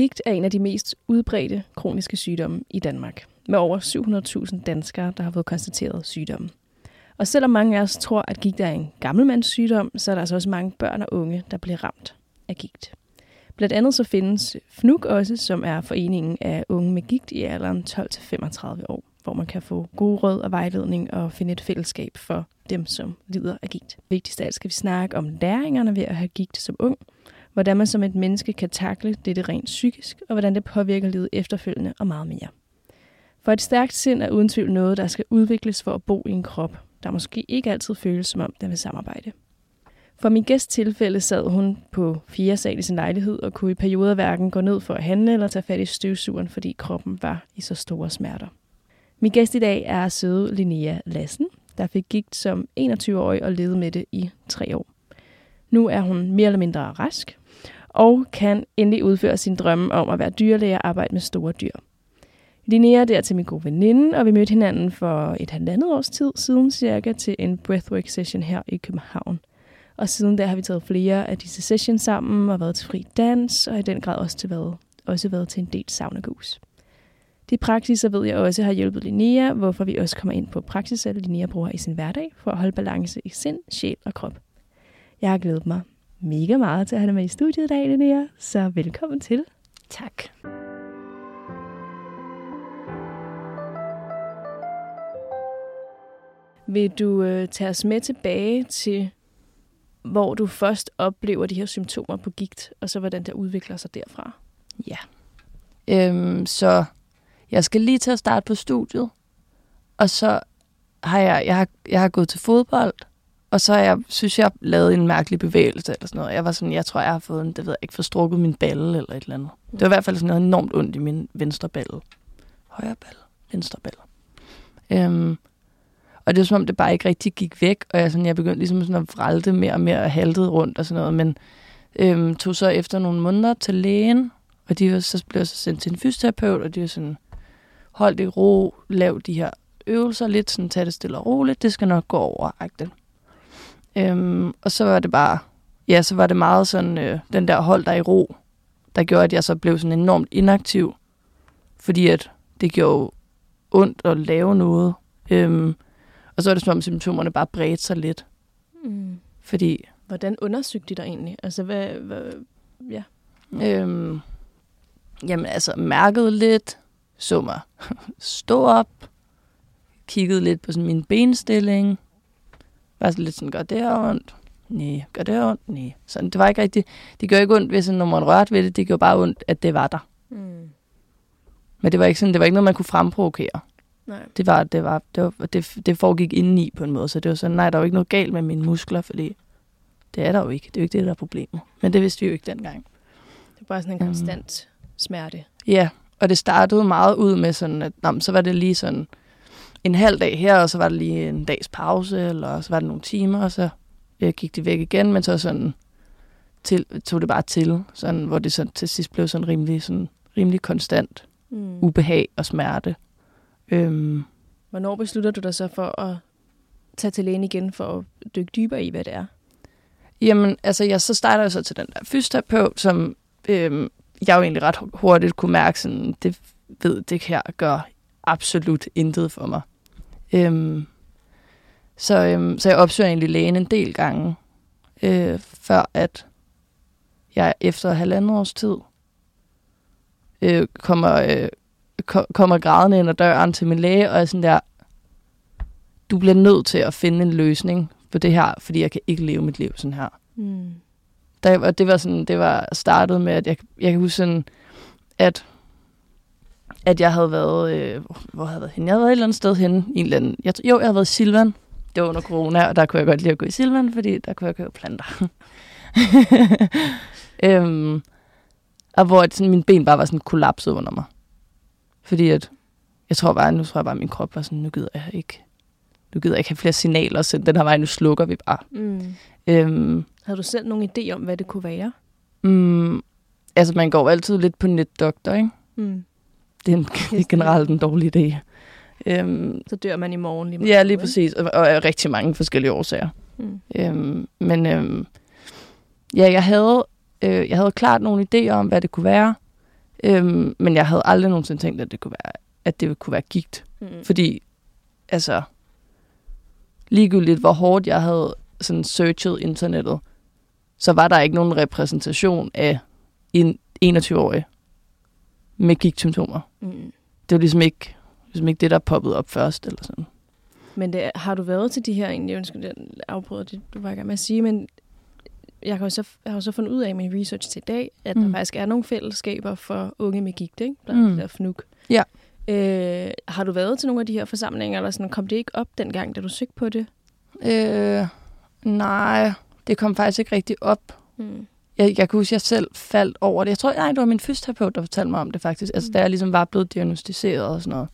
Gigt er en af de mest udbredte kroniske sygdomme i Danmark, med over 700.000 danskere, der har fået konstateret sygdommen. Og selvom mange af os tror, at gigt er en gammelmandssygdom, så er der altså også mange børn og unge, der bliver ramt af gigt. Blandt andet så findes FNUG også, som er foreningen af unge med gigt i alderen 12-35 år, hvor man kan få gode råd og vejledning og finde et fællesskab for dem, som lider af gigt. Vigtigst af alt skal vi snakke om læringerne ved at have gigt som ung, hvordan man som et menneske kan takle dette rent psykisk, og hvordan det påvirker livet efterfølgende og meget mere. For et stærkt sind er uden tvivl noget, der skal udvikles for at bo i en krop, der måske ikke altid føles som om, den vil samarbejde. For min gæst tilfælde sad hun på fire sal i sin lejlighed og kunne i perioder hverken gå ned for at handle eller tage fat i støvsugeren, fordi kroppen var i så store smerter. Min gæst i dag er søde Linnea Lassen, der fik gigt som 21-årig og levede med det i tre år. Nu er hun mere eller mindre rask, og kan endelig udføre sin drømme om at være dyrlæge og arbejde med store dyr. Linnea er til min gode veninde, og vi mødte hinanden for et halvandet års tid siden cirka til en breathwork session her i København. Og siden da har vi taget flere af disse sessions sammen og været til fri dans, og i den grad også, til været, også været til en del saunagus. De praksiser ved jeg også har hjulpet Linnea, hvorfor vi også kommer ind på praksiser, Linnea bruger i sin hverdag for at holde balance i sind, sjæl og krop. Jeg har glædet mig mega meget til at have dig med i studiet i dag, Linnea, så velkommen til. Tak. Vil du øh, tage os med tilbage til, hvor du først oplever de her symptomer på gigt, og så hvordan det udvikler sig derfra? Ja. Øhm, så jeg skal lige til at starte på studiet, og så har jeg, jeg har, jeg har gået til fodbold, og så jeg, synes jeg, lavet en mærkelig bevægelse eller sådan noget. Jeg var sådan, jeg tror, jeg har fået en, det ved jeg ikke, forstrukket min balle eller et eller andet. Det var i hvert fald sådan noget enormt ondt i min venstre balle. Højre balle, venstre balle. Øhm, og det var som om, det bare ikke rigtig gik væk, og jeg, sådan, jeg begyndte ligesom sådan at vralte mere og mere og haltede rundt og sådan noget, men øhm, tog så efter nogle måneder til lægen, og de var, så blev så sendt til en fysioterapeut, og de var sådan, hold det i ro, lav de her øvelser lidt, sådan tag det stille og roligt, det skal nok gå over, agtigt. Øhm, og så var det bare, ja, så var det meget sådan, øh, den der hold der i ro, der gjorde, at jeg så blev sådan enormt inaktiv, fordi at det gjorde ondt at lave noget. Øhm, og så var det som om symptomerne bare bredte sig lidt. Mm. Fordi... Hvordan undersøgte de dig egentlig? Altså, hvad... hvad ja. Øhm, jamen, altså, mærkede lidt, så mig stå op, kiggede lidt på sådan min benstilling, var så lidt sådan, gør det her ondt? Nej. Gør det her ondt? Nej. Sådan, det var ikke rigtigt. Det gør ikke ondt, hvis når man rørte ved det. Det gjorde bare ondt, at det var der. Mm. Men det var ikke sådan, det var ikke noget, man kunne fremprovokere. Nej. Det var, det var, det, var, det, det foregik indeni på en måde. Så det var sådan, nej, der var ikke noget galt med mine muskler, fordi det er der jo ikke. Det er jo ikke det, der er problemet. Men det vidste vi jo ikke dengang. Det var bare sådan en konstant um, smerte. Ja, og det startede meget ud med sådan, at nå, så var det lige sådan en halv dag her, og så var det lige en dags pause, eller så var det nogle timer, og så øh, gik det væk igen, men så sådan til, tog det bare til, sådan, hvor det så til sidst blev sådan rimelig, sådan, rimelig konstant mm. ubehag og smerte. Øhm. Hvornår beslutter du dig så for at tage til lægen igen for at dykke dybere i, hvad det er? Jamen, altså, jeg så starter jeg så til den der fysioterapeut, som øhm, jeg jo egentlig ret hurtigt kunne mærke, sådan, det ved det her gør absolut intet for mig. Øhm, så, øhm, så jeg opsøger egentlig lægen en del gange, øh, før at jeg efter halvandet års tid øh, kommer, øh, ko- kommer grædende ind ad døren til min læge, og er sådan der, du bliver nødt til at finde en løsning på det her, fordi jeg kan ikke leve mit liv sådan her. Mm. Der, det var sådan, det var startet med, at jeg, jeg kan huske sådan, at at jeg havde været, øh, hvor havde jeg været henne? Jeg havde været et eller andet sted henne. I en eller anden, jeg, jo, jeg havde været i Silvan. Det var under corona, og der kunne jeg godt lide at gå i Silvan, fordi der kunne jeg købe planter. øhm, og hvor at sådan, mine ben bare var sådan kollapset under mig. Fordi at, jeg tror bare, nu tror jeg bare, at min krop var sådan, nu gider jeg ikke, nu gider jeg ikke have flere signaler, så den her vej, nu slukker vi bare. Mm. Øhm, Havde du selv nogen idé om, hvad det kunne være? mm, altså, man går altid lidt på netdoktor, ikke? Mm. Det er, en, det er generelt en dårlig idé. Øhm, Så dør man i morgen lige meget. ja, lige præcis. Og, og af rigtig mange forskellige årsager. Mm. Øhm, men øhm, ja, jeg havde, øh, jeg havde klart nogle idéer om, hvad det kunne være. Øhm, men jeg havde aldrig nogensinde tænkt, at det kunne være, at det kunne være gigt. Mm. Fordi, altså, ligegyldigt hvor hårdt jeg havde sådan searchet internettet, så var der ikke nogen repræsentation af en 21-årig med gigtsymptomer. Mm. Det var ligesom ikke, ligesom ikke det, der poppede op først. Eller sådan. Men det, har du været til de her, egentlig, jeg ønsker, jeg afbryder det, du var i gang med at sige, men jeg, kan jo så, jeg har jo så fundet ud af i min research til i dag, at mm. der faktisk er nogle fællesskaber for unge med gigt, ikke? Blandt. Mm. der FNUK. Ja. Øh, har du været til nogle af de her forsamlinger, eller sådan, kom det ikke op dengang, da du søgte på det? Øh, nej, det kom faktisk ikke rigtig op. Mm. Jeg, jeg kan huske, at jeg selv faldt over det. Jeg tror, nej, det var min fysioterapeut, der fortalte mig om det faktisk. Altså, Mm. da jeg ligesom var blevet diagnostiseret og sådan noget.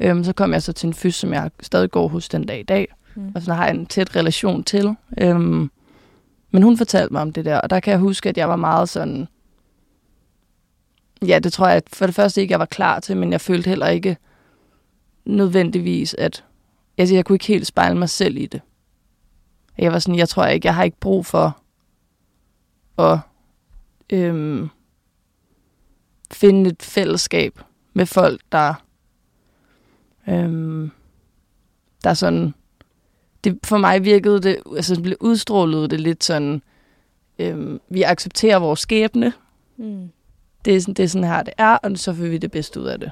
Øhm, så kom jeg så til en fys, som jeg stadig går hos den dag i dag. Mm. Og sådan har jeg en tæt relation til. Øhm, men hun fortalte mig om det der, og der kan jeg huske, at jeg var meget sådan... Ja, det tror jeg at for det første ikke, jeg var klar til, men jeg følte heller ikke nødvendigvis, at... Altså, jeg kunne ikke helt spejle mig selv i det. Jeg var sådan, jeg tror ikke, jeg har ikke brug for at øhm, finde et fællesskab med folk, der, øhm, der sådan, det, for mig virkede det, altså blev udstrålet det lidt sådan, øhm, vi accepterer vores skæbne, Mm. det er, sådan, det er sådan her, det er, og så får vi det bedste ud af det.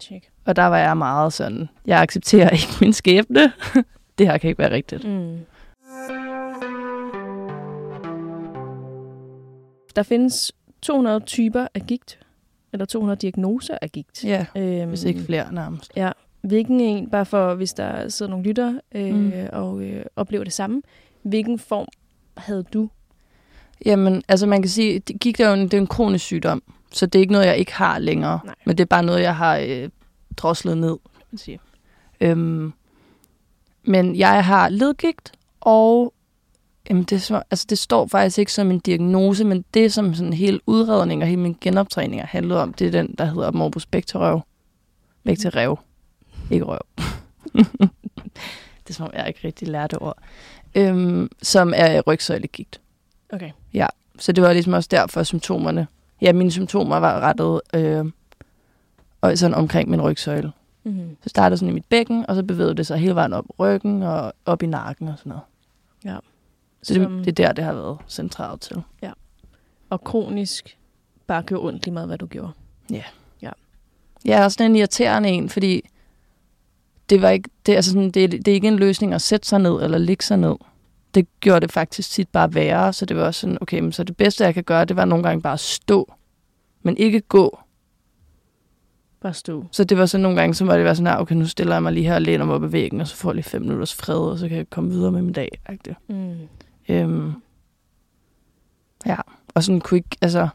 Check. Og der var jeg meget sådan, jeg accepterer ikke min skæbne, det her kan ikke være rigtigt. Mm. Der findes 200 typer af gigt, eller 200 diagnoser af gigt. Ja, Øhm, hvis ikke flere nærmest. Ja, hvilken en, bare for hvis der sidder nogle lytter øh, mm. Og øh, oplever det samme, hvilken form havde du? Jamen, altså man kan sige, det gik der jo en, det er en kronisk sygdom, så det er ikke noget, jeg ikke har længere. Nej. Men det er bare noget, jeg har øh, droslet ned, kan man sige. Øhm, men jeg har ledgigt, og jamen det, så, altså det står faktisk ikke som en diagnose, men det som sådan hele udredning og hele min genoptræning har handlet om, det er den, der hedder morbus becterew. Becterew. Ikke røv. det er som om, jeg ikke rigtig lærte ord. Øhm, som er rygsøjlegigt. Okay. Så det var ligesom også derfor symptomerne. Ja, mine symptomer var rettet øh, og sådan omkring min rygsøjle. Mm-hmm. Så startede sådan i mit bækken, og så bevægede det sig hele vejen op ryggen og op i nakken og sådan noget. Ja. Så det, Som- det er der, det har været centralt til. Og kronisk bare gjorde ondt lige meget, hvad du gjorde. Jeg er sådan en irriterende en, fordi det, var ikke, det, altså sådan, det, det er ikke en løsning at sætte sig ned eller ligge sig ned. Det gjorde det faktisk tit bare værre, så det var også sådan, okay, men så det bedste, jeg kan gøre, det var nogle gange bare at stå, men ikke gå. Bare stå. Så det var så nogle gange, så må det være sådan her, okay, nu stiller jeg mig lige her og læner mig op ad væggen, og så får jeg lige fem minutters fred, og så kan jeg komme videre med min dag. -agtigt. Mm. Øhm, ja, og sådan kunne ikke, altså,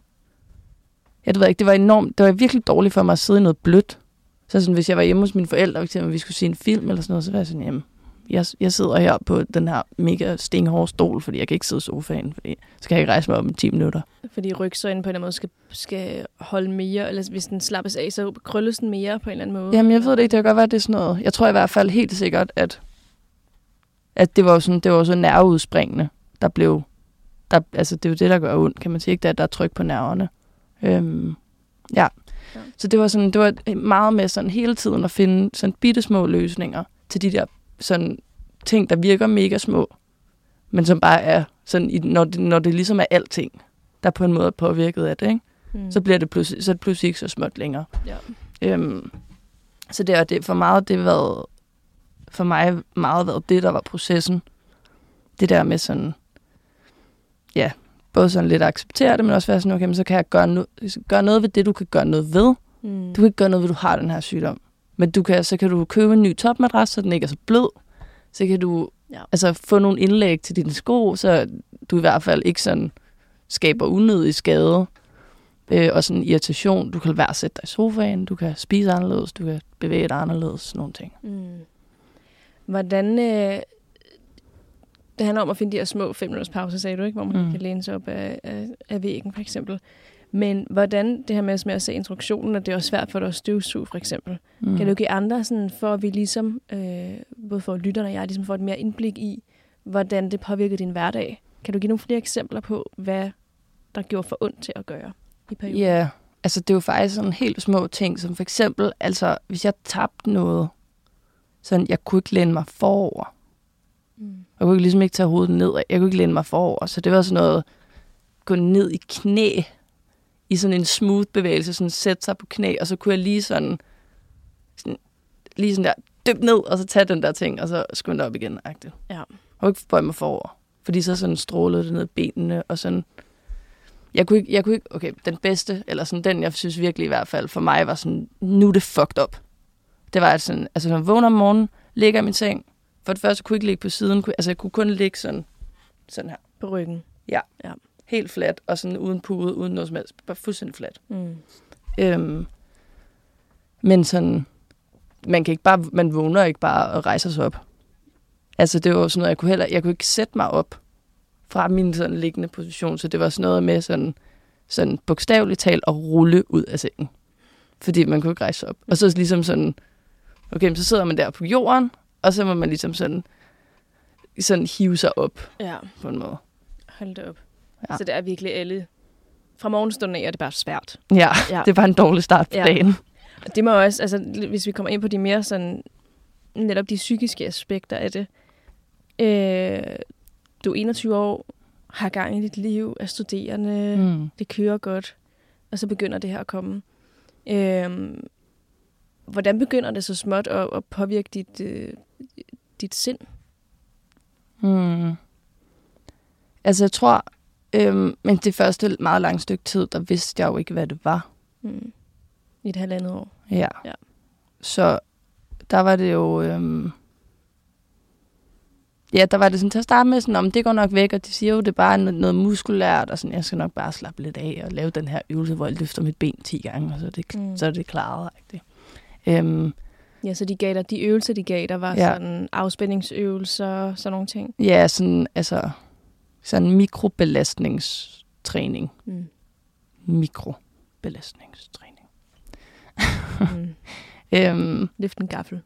jeg ved ikke, det var enormt, det var virkelig dårligt for mig at sidde i noget blødt. Så sådan, hvis jeg var hjemme hos mine forældre, for eksempel, vi skulle se en film eller sådan noget, så var jeg sådan, jamen, jeg, jeg sidder her på den her mega stenhårde stol, fordi jeg kan ikke sidde i sofaen, fordi så kan jeg ikke rejse mig op i 10 minutter. Fordi rygsøjlen på en eller anden måde skal, skal holde mere, eller hvis den slappes af, så krølles den mere på en eller anden måde. Jamen, jeg ved det ikke. Det kan godt være, det er sådan noget. Jeg tror i hvert fald helt sikkert, at, at det var sådan, det var så nerveudspringende, der blev... Der, altså, det er jo det, der gør ondt, kan man sige. Ikke, det, at der er tryk på nerverne. Øhm, ja. Ja. Så det var, sådan, det var meget med sådan hele tiden at finde sådan bitte små løsninger til de der sådan ting, der virker mega små, men som bare er sådan, i- når det, når det ligesom er alting, der på en måde er påvirket af det, ikke? Mm. så bliver det pludselig, så er det pludselig ikke så småt længere. Ja. Øhm, så det er det for meget det været for mig meget været det der var processen. Det der med sådan ja, både sådan lidt at acceptere det, men også være sådan okay, men så kan jeg gøre, no- gøre noget ved det du kan gøre noget ved. Mm. Du kan ikke gøre noget ved, at du har den her sygdom. Men du kan, så kan du købe en ny topmadras, så den ikke er så blød. Så kan du Ja. altså, få nogle indlæg til dine sko, så du i hvert fald ikke sådan skaber unødig skade øh, og sådan irritation. Du kan være sætte dig i sofaen, du kan spise anderledes, du kan bevæge dig anderledes, sådan nogle ting. Mm. Hvordan... Øh, det handler om at finde de her små fem minutters pause, sagde du, ikke? Hvor man mm. kan læne sig op af, af, af væggen, for eksempel. Men hvordan det her med, med at se introduktionen, at det er også svært for dig at støvsuge, for eksempel. Mm. Kan du give andre, sådan, for at vi ligesom, øh, både for lytterne og jeg, ligesom får et mere indblik i, hvordan det påvirker din hverdag? Kan du give nogle flere eksempler på, hvad der gjorde for ondt til at gøre i perioden? Ja, yeah. altså det er jo faktisk sådan helt små ting, som for eksempel, altså hvis jeg tabte noget, sådan jeg kunne ikke læne mig forover. Mm. Jeg kunne ligesom ikke tage hovedet ned, jeg kunne ikke læne mig forover, så det var sådan noget, gå ned i knæ, i sådan en smooth bevægelse, sådan sætte sig på knæ, og så kunne jeg lige sådan, sådan lige sådan der, dyb ned, og så tage den der ting, og så skynde op igen. Agtigt. Ja. Og ikke bøje mig forover. Fordi så sådan strålede det ned i benene, og sådan... Jeg kunne, ikke, jeg kunne ikke... Okay, den bedste, eller sådan den, jeg synes virkelig i hvert fald for mig, var sådan, nu er det fucked up. Det var at sådan, altså når jeg vågner om morgenen, ligger i min seng. For det første kunne jeg ikke ligge på siden, altså jeg kunne kun ligge sådan, sådan her. På ryggen? Ja. ja. Helt fladt, og sådan uden pude, uden noget som helst. Bare fuldstændig fladt. Mm. Øhm, men sådan, man kan ikke bare, man vågner ikke bare og rejser sig op. Altså, det var sådan noget, jeg kunne heller, jeg kunne ikke sætte mig op fra min sådan liggende position, så det var sådan noget med sådan, sådan bogstaveligt talt at rulle ud af sengen. Fordi man kunne ikke rejse op. Og så ligesom sådan, okay, så sidder man der på jorden, og så må man ligesom sådan, sådan hive sig op ja. på en måde. Hold det op. Ja. Så det er virkelig alle... Fra morgenstunden af er det bare svært. Ja, ja. det var en dårlig start på ja. dagen. Og det må også, altså hvis vi kommer ind på de mere sådan, netop de psykiske aspekter af det, Øh, du er 21 år, har gang i dit liv, er studerende, mm. det kører godt, og så begynder det her at komme. Øh, hvordan begynder det så småt at, at påvirke dit, øh, dit sind? Mm. Altså jeg tror, øh, men det første meget lange stykke tid, der vidste jeg jo ikke, hvad det var. Mm. I et halvandet år? Ja. ja. Så der var det jo... Øh, ja, der var det sådan til at starte med, sådan, om det går nok væk, og de siger jo, det er bare noget, noget muskulært, og sådan, jeg skal nok bare slappe lidt af og lave den her øvelse, hvor jeg løfter mit ben 10 gange, og så er det, mm. så er det klaret. Ikke? Øhm, ja, så de gav dig, de øvelser, de gav dig, var ja. sådan afspændingsøvelser, sådan nogle ting? Ja, sådan, altså, sådan mikrobelastningstræning. Mm. Mikrobelastningstræning. mm. øhm, Løft en gaffel.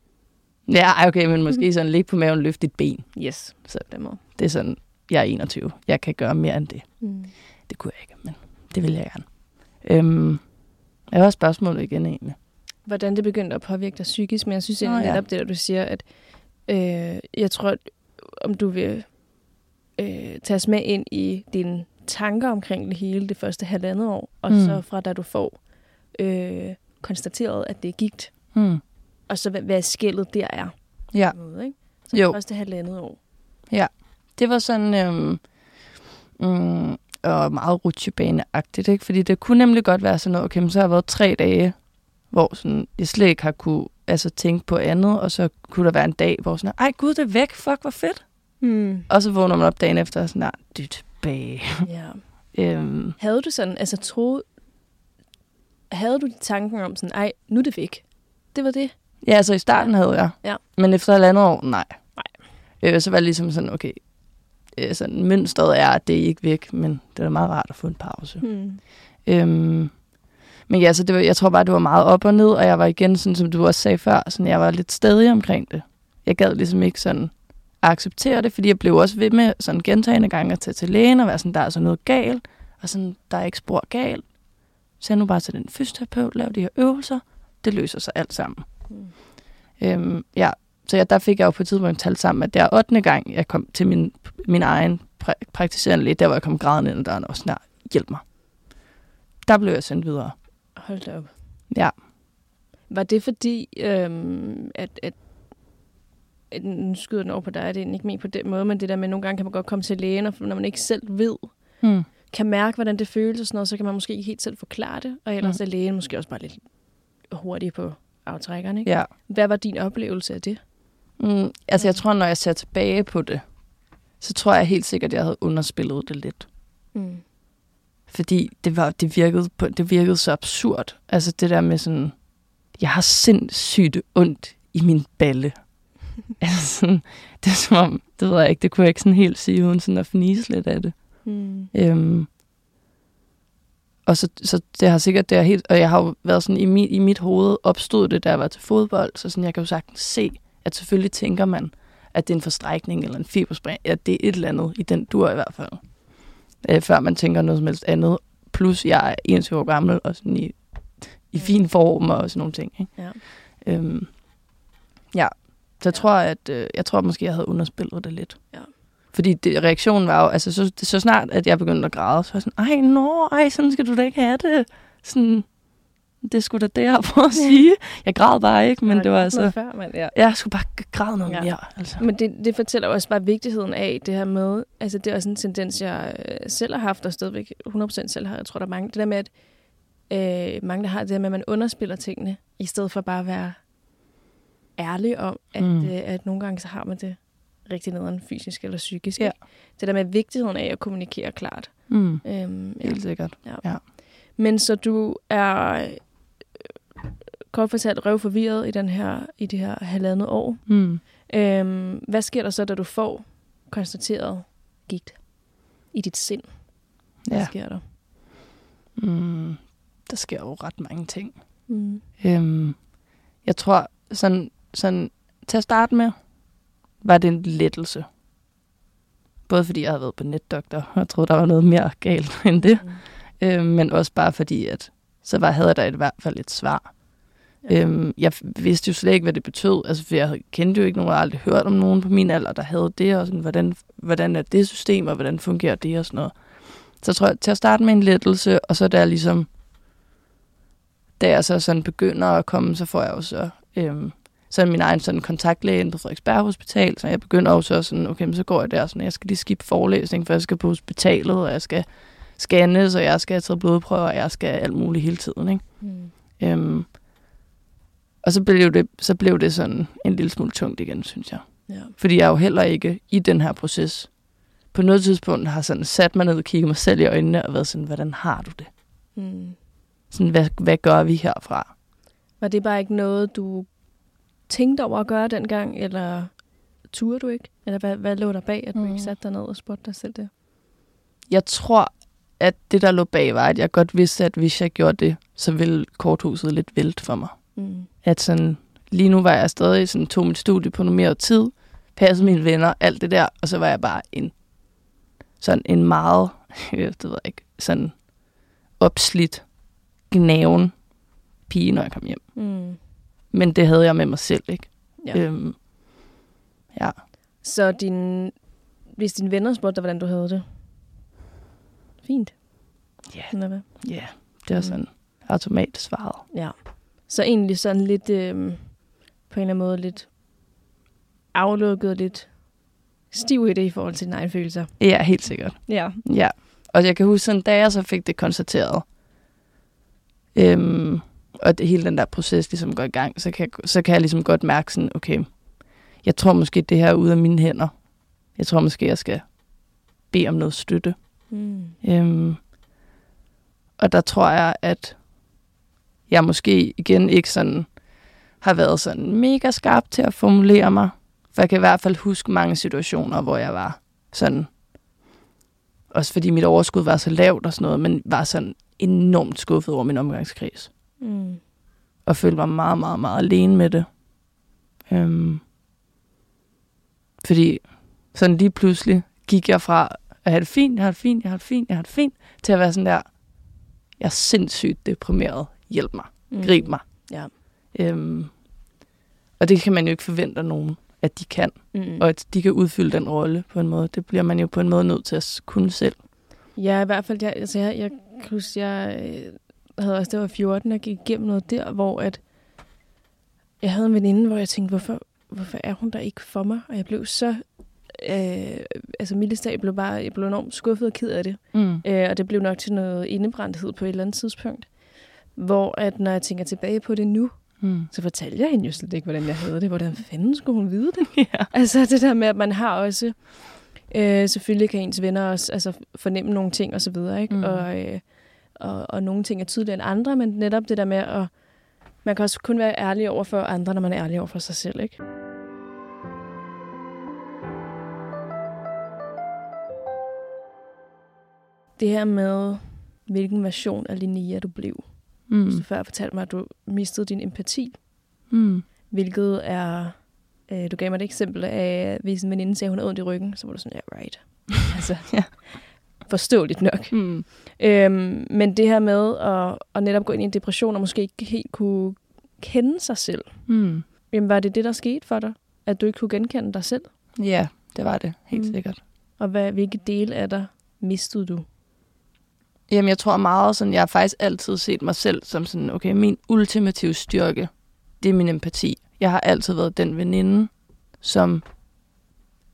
Ja, okay, men måske sådan ligge på maven, løfte dit ben. Yes, så det må. Det er sådan, jeg er 21. Jeg kan gøre mere end det. Mm. Det kunne jeg ikke, men det vil jeg gerne. Øhm, jeg har spørgsmålet igen egentlig. Hvordan det begyndte at påvirke dig psykisk, men jeg synes egentlig ja. netop det, der du siger, at øh, jeg tror, om du vil øh, tage os med ind i dine tanker omkring det hele det første halvandet år, og mm. så fra da du får øh, konstateret, at det er gigt, mm og så hvad, hvad skældet der er. Ja. Måde, ikke? Så jo. første halvandet år. Ja, det var sådan øhm, mm, og meget rutsjebaneagtigt, ikke? Fordi det kunne nemlig godt være sådan noget, okay, så har jeg været tre dage, hvor sådan, jeg slet ikke har kunne altså, tænke på andet, og så kunne der være en dag, hvor sådan, ej gud, det er væk, fuck, hvor fedt. Hmm. Og så vågner man op dagen efter, og sådan, nej, det er tilbage. Ja. øhm. Havde du sådan, altså troede, havde du tanken om sådan, ej, nu er det væk? Det var det? Ja, altså i starten havde jeg. Ja. Men efter et andet år, nej. Nej. Øh, så var det ligesom sådan, okay, øh, sådan, mønstret er, at det er ikke væk, men det er meget rart at få en pause. Hmm. Øhm, men ja, så det var, jeg tror bare, det var meget op og ned, og jeg var igen, sådan, som du også sagde før, sådan, jeg var lidt stadig omkring det. Jeg gad ligesom ikke sådan acceptere det, fordi jeg blev også ved med sådan gentagende gange at tage til lægen og være sådan, der er altså noget galt, og sådan, der er ikke spor galt. Så jeg nu bare til den fysioterapeut, lave de her øvelser, det løser sig alt sammen. Mm. Øhm, ja, så ja, der fik jeg jo på et tidspunkt talt sammen, at det er 8. gang, jeg kom til min, min egen pra- praktiserende læge, der hvor jeg kom grædende ind ad døren og sådan, hjælp mig. Der blev jeg sendt videre. Hold da op. Ja. Var det fordi, øhm, at, at, at, nu skyder den over på dig, det er ikke mere på den måde, men det der med, at nogle gange kan man godt komme til lægen, og når man ikke selv ved, hmm. kan mærke, hvordan det føles og sådan noget, så kan man måske ikke helt selv forklare det, og ellers hmm. er lægen måske også bare lidt hurtig på aftrækkerne. Ikke? Ja. Hvad var din oplevelse af det? Mm, altså, jeg tror, når jeg ser tilbage på det, så tror jeg helt sikkert, at jeg havde underspillet det lidt. Mm. Fordi det, var, det, virkede på, det virkede så absurd. Altså det der med sådan, jeg har sindssygt ondt i min balle. altså sådan, det er som om, det ved jeg ikke, det kunne jeg ikke sådan helt sige, uden sådan at fnise lidt af det. Mm. Øhm, og så, så det har sikkert, det er helt, og jeg har jo været sådan, i mit, i mit hoved opstod det, da jeg var til fodbold, så sådan, jeg kan jo sagtens se, at selvfølgelig tænker man, at det er en forstrækning eller en fiberspring, at det er et eller andet i den dur i hvert fald. Øh, før man tænker noget som helst andet. Plus jeg er 21 år gammel og sådan i, i fin form og sådan nogle ting. Ikke? Ja. Øhm, ja, så jeg tror, at øh, jeg tror måske, jeg havde underspillet det lidt. Ja. Fordi det, reaktionen var jo, altså så, så snart, at jeg begyndte at græde, så var jeg sådan, ej, nå, ej, sådan skal du da ikke have det. Sådan, det skulle da det, jeg prøve at sige. Jeg græd bare ikke, men Nej, det var altså, Før, men, ja. jeg skulle bare græde noget Ja. mere. Altså. Men det, det fortæller også bare vigtigheden af det her med, altså det er også en tendens, jeg øh, selv har haft, og stadigvæk 100% selv har, jeg tror, der er mange, det der med, at øh, mange, der har det der med, at man underspiller tingene, i stedet for bare at være ærlig om, at, Mm. øh, at nogle gange så har man det rigtig nederen fysisk eller psykisk. Ja. ikke? Det der med vigtigheden af at kommunikere klart. Mm, Øhm, ja. helt sikkert. Men så du er kort fortalt røv forvirret i, den her, i det her halvandet år. Mm. Øhm, hvad sker der så, da du får konstateret gigt i dit sind? Hvad Ja. sker der? Mm, der sker jo ret mange ting. Mm. Øhm, jeg tror, sådan, sådan, til at starte med, var det en lettelse. Både fordi jeg havde været på netdoktor, og jeg troede, der var noget mere galt end det. Mm. Øhm, men også bare fordi, at så var, havde jeg da i hvert fald et svar. Øhm, jeg vidste jo slet ikke, hvad det betød. Altså, for jeg kendte jo ikke nogen, jeg havde aldrig hørt om nogen på min alder, der havde det, og sådan, hvordan, hvordan er det system, og hvordan fungerer det, og sådan noget. Så jeg tror, jeg, til at starte med en lettelse, og så jeg ligesom, da jeg så sådan begynder at komme, så får jeg jo så, øhm, så min egen sådan kontaktlæge inde på Frederiksberg Hospital, så jeg begynder jo så sådan, okay, men så går jeg der sådan, jeg skal lige skifte forelæsning, for jeg skal på hospitalet, og jeg skal scannes, og jeg skal have taget blodprøver, og jeg skal alt muligt hele tiden, ikke? Mm. Øhm, og så blev, det, så blev det sådan en lille smule tungt igen, synes jeg. Ja. Fordi jeg jo heller ikke i den her proces på noget tidspunkt har sådan sat mig ned og kigget mig selv i øjnene og været sådan, hvordan har du det? Mm. Sådan, hvad, hvad gør vi herfra? Var det bare ikke noget, du tænkte over at gøre dengang, eller turde du ikke? Eller hvad, hvad lå der bag, at du mm. Ikke satte dig ned og spurgte dig selv det? Jeg tror, at det, der lå bag, var, at jeg godt vidste, at hvis jeg gjorde det, så ville korthuset lidt vælte for mig. Mm. At sådan, lige nu var jeg stadig sådan, tog mit studie på noget mere tid, passede mine venner, alt det der, og så var jeg bare en, sådan en meget, det ved jeg ikke, sådan opslidt, gnaven pige, når jeg kom hjem. Mm. Men det havde jeg med mig selv, ikke? Ja. Øhm, ja. Så din, hvis dine venner spurgte dig, hvordan du havde det? Fint. Ja. Hvad? Ja, det var Mm. sådan automatsvaret. Ja. Så egentlig sådan lidt, øhm, på en eller anden måde, lidt aflukket, lidt stiv i det i forhold til dine egne følelser. Ja, helt sikkert. Ja. Ja. Og jeg kan huske, sådan, da jeg så fik det konstateret, øhm, og det, hele den der proces ligesom går i gang, så kan, jeg, så kan jeg ligesom godt mærke sådan, okay, jeg tror måske, det her er ude af mine hænder. Jeg tror måske, jeg skal bede om noget støtte. Mm. Øhm, og der tror jeg, at jeg måske igen ikke sådan har været sådan mega skarp til at formulere mig. For jeg kan i hvert fald huske mange situationer, hvor jeg var sådan, også fordi mit overskud var så lavt og sådan noget, men var sådan enormt skuffet over min omgangskreds. Mm. Og følte mig meget, meget, meget alene med det. Øhm, fordi sådan lige pludselig gik jeg fra at have det fint, jeg har det fint, jeg har det fint, jeg har det fint, til at være sådan der, jeg er sindssygt deprimeret, hjælp mig, Mm. grib mig. Ja. Øhm, og det kan man jo ikke forvente af nogen, at de kan, Mm. og at de kan udfylde den rolle på en måde. Det bliver man jo på en måde nødt til at kunne selv. Ja, i hvert fald, jeg, altså jeg, jeg kan huske, jeg øh, havde også, det var 14, og gik igennem noget der, hvor at jeg havde en veninde, hvor jeg tænkte, hvorfor, hvorfor er hun der ikke for mig? Og jeg blev så, øh, altså mildest jeg blev bare, jeg blev enormt skuffet og ked af det. Mm. Øh, og det blev nok til noget indebrændthed på et eller andet tidspunkt. Hvor at når jeg tænker tilbage på det nu, Mm. så fortalte jeg hende jo slet ikke, hvordan jeg havde det. Hvordan fanden skulle hun vide det? Ja. Altså det der med, at man har også Øh, selvfølgelig kan ens venner også altså, fornemme nogle ting og så videre, ikke? Mm. Og, øh, og, og nogle ting er tydeligere end andre, men netop det der med at... Man kan også kun være ærlig over for andre, når man er ærlig over for sig selv, ikke? Det her med, hvilken version af Linnea du blev. Mm. Du før fortalte mig, at du mistede din empati, Mm. hvilket er... Øh, du gav mig et eksempel af, hvis en veninde sagde, at hun havde ondt i ryggen, så var du sådan, ja, right. altså, Ja. forståeligt nok. Mm. Øhm, men det her med at, at netop gå ind i en depression og måske ikke helt kunne kende sig selv, Mm. jamen var det det, der skete for dig? At du ikke kunne genkende dig selv? Ja, det var det, helt mm. sikkert. Og hvad, hvilke dele af dig mistede du? Jamen, jeg tror meget sådan, jeg har faktisk altid set mig selv som sådan, okay, min ultimative styrke, det er min empati. Jeg har altid været den veninde, som,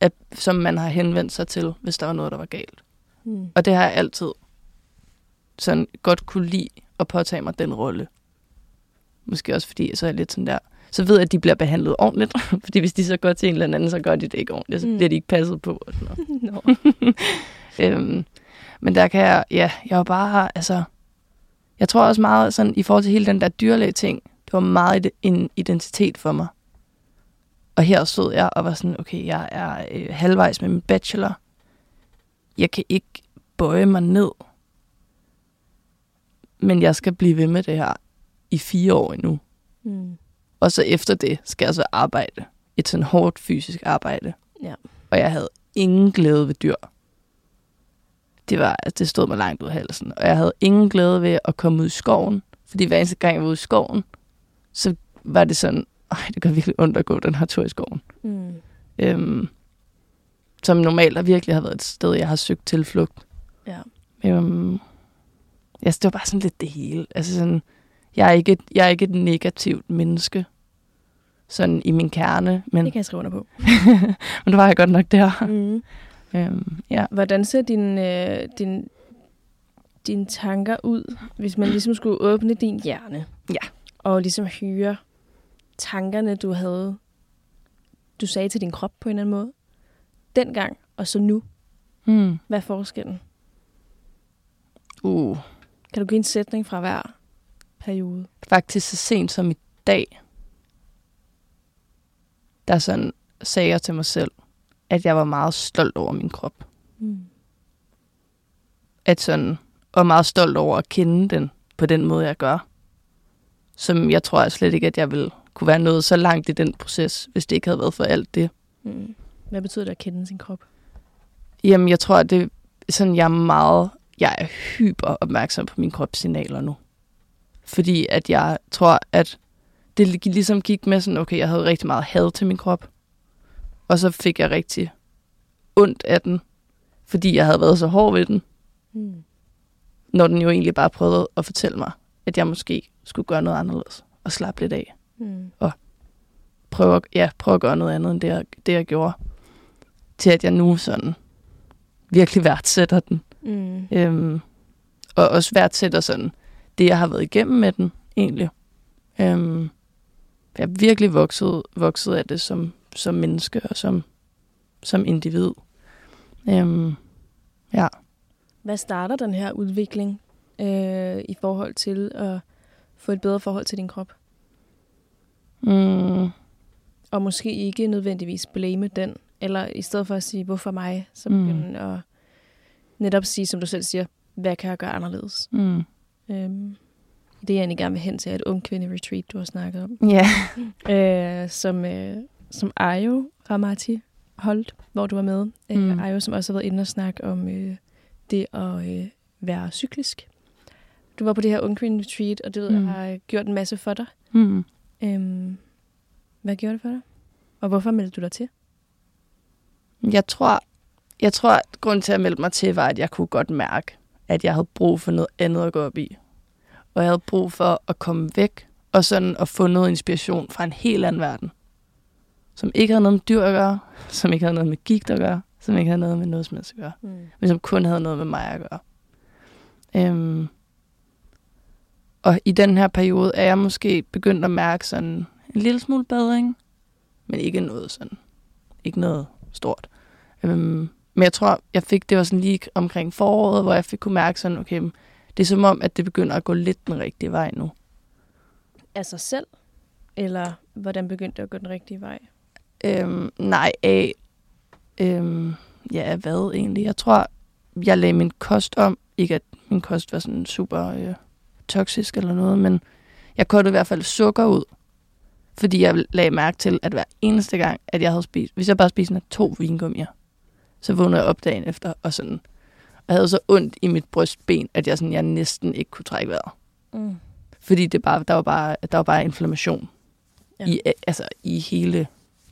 er, som man har henvendt sig til, hvis der var noget, der var galt. Hmm. Og det har jeg altid sådan godt kunne lide at påtage mig den rolle. Måske også fordi, så er jeg lidt sådan der, så ved jeg, at de bliver behandlet ordentligt. fordi hvis de så går til en eller anden, så gør de det ikke ordentligt. Så Mm. bliver de ikke passet på. Og sådan noget. Øhm, men der kan jeg, ja, jeg var bare, altså, jeg tror også meget sådan, i forhold til hele den der dyrlæge ting, det var meget en identitet for mig. Og her stod jeg og var sådan, okay, jeg er øh, halvvejs med min bachelor. Jeg kan ikke bøje mig ned. Men jeg skal blive ved med det her i fire år endnu. Hmm. Og så efter det skal jeg så arbejde. Et sådan hårdt fysisk arbejde. Ja. Og jeg havde ingen glæde ved dyr. Det, var, altså, det stod mig langt ud af halsen. Og jeg havde ingen glæde ved at komme ud i skoven. Fordi hver eneste gang jeg var ude i skoven, så var det sådan, ej, det gør virkelig ondt at gå den her tur i skoven. Hmm. Øhm, som normalt har virkelig har været et sted, jeg har søgt tilflugt. Ja. Øhm, ja, så det var bare sådan lidt det hele. Altså sådan, jeg er ikke et, jeg er ikke et negativt menneske, sådan i min kerne, men, Det kan jeg skrive under på. men det var jeg godt nok der. Mm. Øhm, ja. Hvordan ser din, øh, din, dine tanker ud, hvis man ligesom skulle åbne din hjerne? Ja. Og ligesom høre tankerne, du havde, du sagde til din krop på en eller anden måde, dengang og så nu. Hmm. Hvad er forskellen? Uh, Kan du give en sætning fra hver periode? faktisk så sent som i dag, der sådan sagde jeg til mig selv, at jeg var meget stolt over min krop. Mm. at sådan, og meget stolt over at kende den på den måde, jeg gør. Som jeg tror jeg slet ikke, at jeg ville kunne være nået så langt i den proces, hvis det ikke havde været for alt det. Mm. Hvad betyder det at kende sin krop? Jamen, jeg tror, at det sådan, jeg er meget, jeg er hyper opmærksom på mine kropssignaler nu. Fordi at jeg tror, at det ligesom gik med sådan, okay, jeg havde rigtig meget had til min krop. Og så fik jeg rigtig ondt af den, fordi jeg havde været så hård ved den. Mm. når den jo egentlig bare prøvede at fortælle mig, at jeg måske skulle gøre noget anderledes og slappe lidt af. Mm. Prøve at, ja, prøve at gøre noget andet end det jeg, det, jeg gjorde. Til at jeg nu sådan virkelig værdsætter den. Mm. Øhm, og også værdsætter sådan det, jeg har været igennem med den, egentlig. Øhm, jeg er virkelig vokset, vokset af det som, som menneske og som, som individ. Øhm, ja. Hvad starter den her udvikling øh, i forhold til at få et bedre forhold til din krop? Mm, Og måske ikke nødvendigvis blame den, eller i stedet for at sige, hvorfor mig, så Mm. begynde at netop sige, som du selv siger, hvad kan jeg gøre anderledes? mm. Øhm, det jeg egentlig gerne vil hen til, er et ung kvinde retreat, du har snakket om, Ja. øh, som, øh, som Ayo Ramati holdt, hvor du var med. Øh, Mm. Ayo, som også har været inde og snakke om øh, det at øh, være cyklisk. Du var på det her ung kvinde retreat, og det ved jeg Mm. har gjort en masse for dig. Mm. Øhm, hvad gjorde det for dig? Og hvorfor meldte du dig til? Jeg tror, jeg tror, at grunden til at melde mig til, var, at jeg kunne godt mærke, at jeg havde brug for noget andet at gå op i. Og jeg havde brug for at komme væk, og sådan at få noget inspiration fra en helt anden verden. Som ikke havde noget med dyr at gøre, som ikke havde noget med gigt at gøre, som ikke havde noget med noget som helst at gøre, Mm. men som kun havde noget med mig at gøre. Øhm, og i den her periode er jeg måske begyndt at mærke sådan en lille smule bedring, men ikke noget sådan, ikke noget stort. Øhm, Men jeg tror, jeg fik, det var sådan lige omkring foråret, hvor jeg fik kunne mærke sådan, okay, det er som om, at det begynder at gå lidt den rigtige vej nu. Af sig selv? Eller hvordan begyndte det at gå den rigtige vej? Øhm, nej, af, øhm, ja, hvad egentlig? Jeg tror, jeg lagde min kost om. Ikke at min kost var sådan super øh, toksisk eller noget, men jeg kottede i hvert fald sukker ud. Fordi jeg lagde mærke til, at hver eneste gang, at jeg havde spist, hvis jeg bare spiste to vingummier, så vågnede jeg op dagen efter, og sådan, og havde så ondt i mit brystben, at jeg, sådan, jeg næsten ikke kunne trække vejret. Mm. Fordi det bare, der, var bare, der var bare inflammation ja. i, altså, i hele,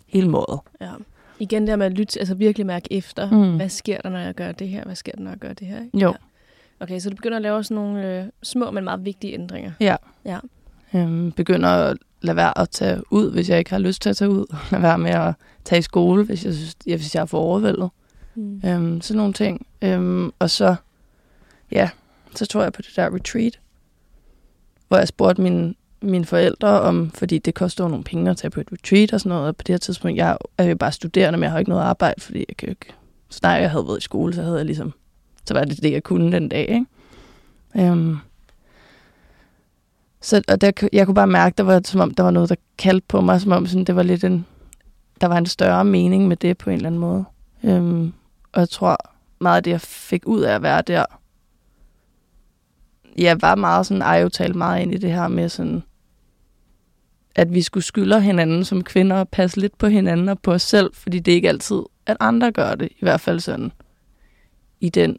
hele mådet. Ja. Igen der med at lytte, altså virkelig mærke efter, Mm. hvad sker der, når jeg gør det her? Hvad sker der, når jeg gør det her? Ikke? Jo. Ja. Okay, så du begynder at lave sådan nogle øh, små, men meget vigtige ændringer. Ja. Ja. Øhm, begynder at lade være at tage ud, hvis jeg ikke har lyst til at tage ud. Lade være med at tage i skole, hvis jeg, synes, ja, hvis jeg er for overvældet. Mm. Øhm, sådan nogle ting. Øhm, og så, ja, så tror jeg på det der retreat, hvor jeg spurgte mine, mine forældre om, fordi det koster jo nogle penge at tage på et retreat og sådan noget, og på det her tidspunkt, jeg er jo bare studerende, men jeg har ikke noget arbejde, fordi jeg kan jo ikke, så snart jeg havde været i skole, så havde jeg ligesom, så var det det, jeg kunne den dag, ikke? Øhm, så og der, jeg kunne bare mærke, der var som om, der var noget, der kaldte på mig, som om sådan, det var lidt en, der var en større mening med det på en eller anden måde. Øhm, og jeg tror, meget af det, jeg fik ud af at være der, jeg var meget sådan, ej, jo talte meget ind i det her med sådan, at vi skulle skylde hinanden som kvinder og passe lidt på hinanden og på os selv, fordi det er ikke altid, at andre gør det. I hvert fald sådan i den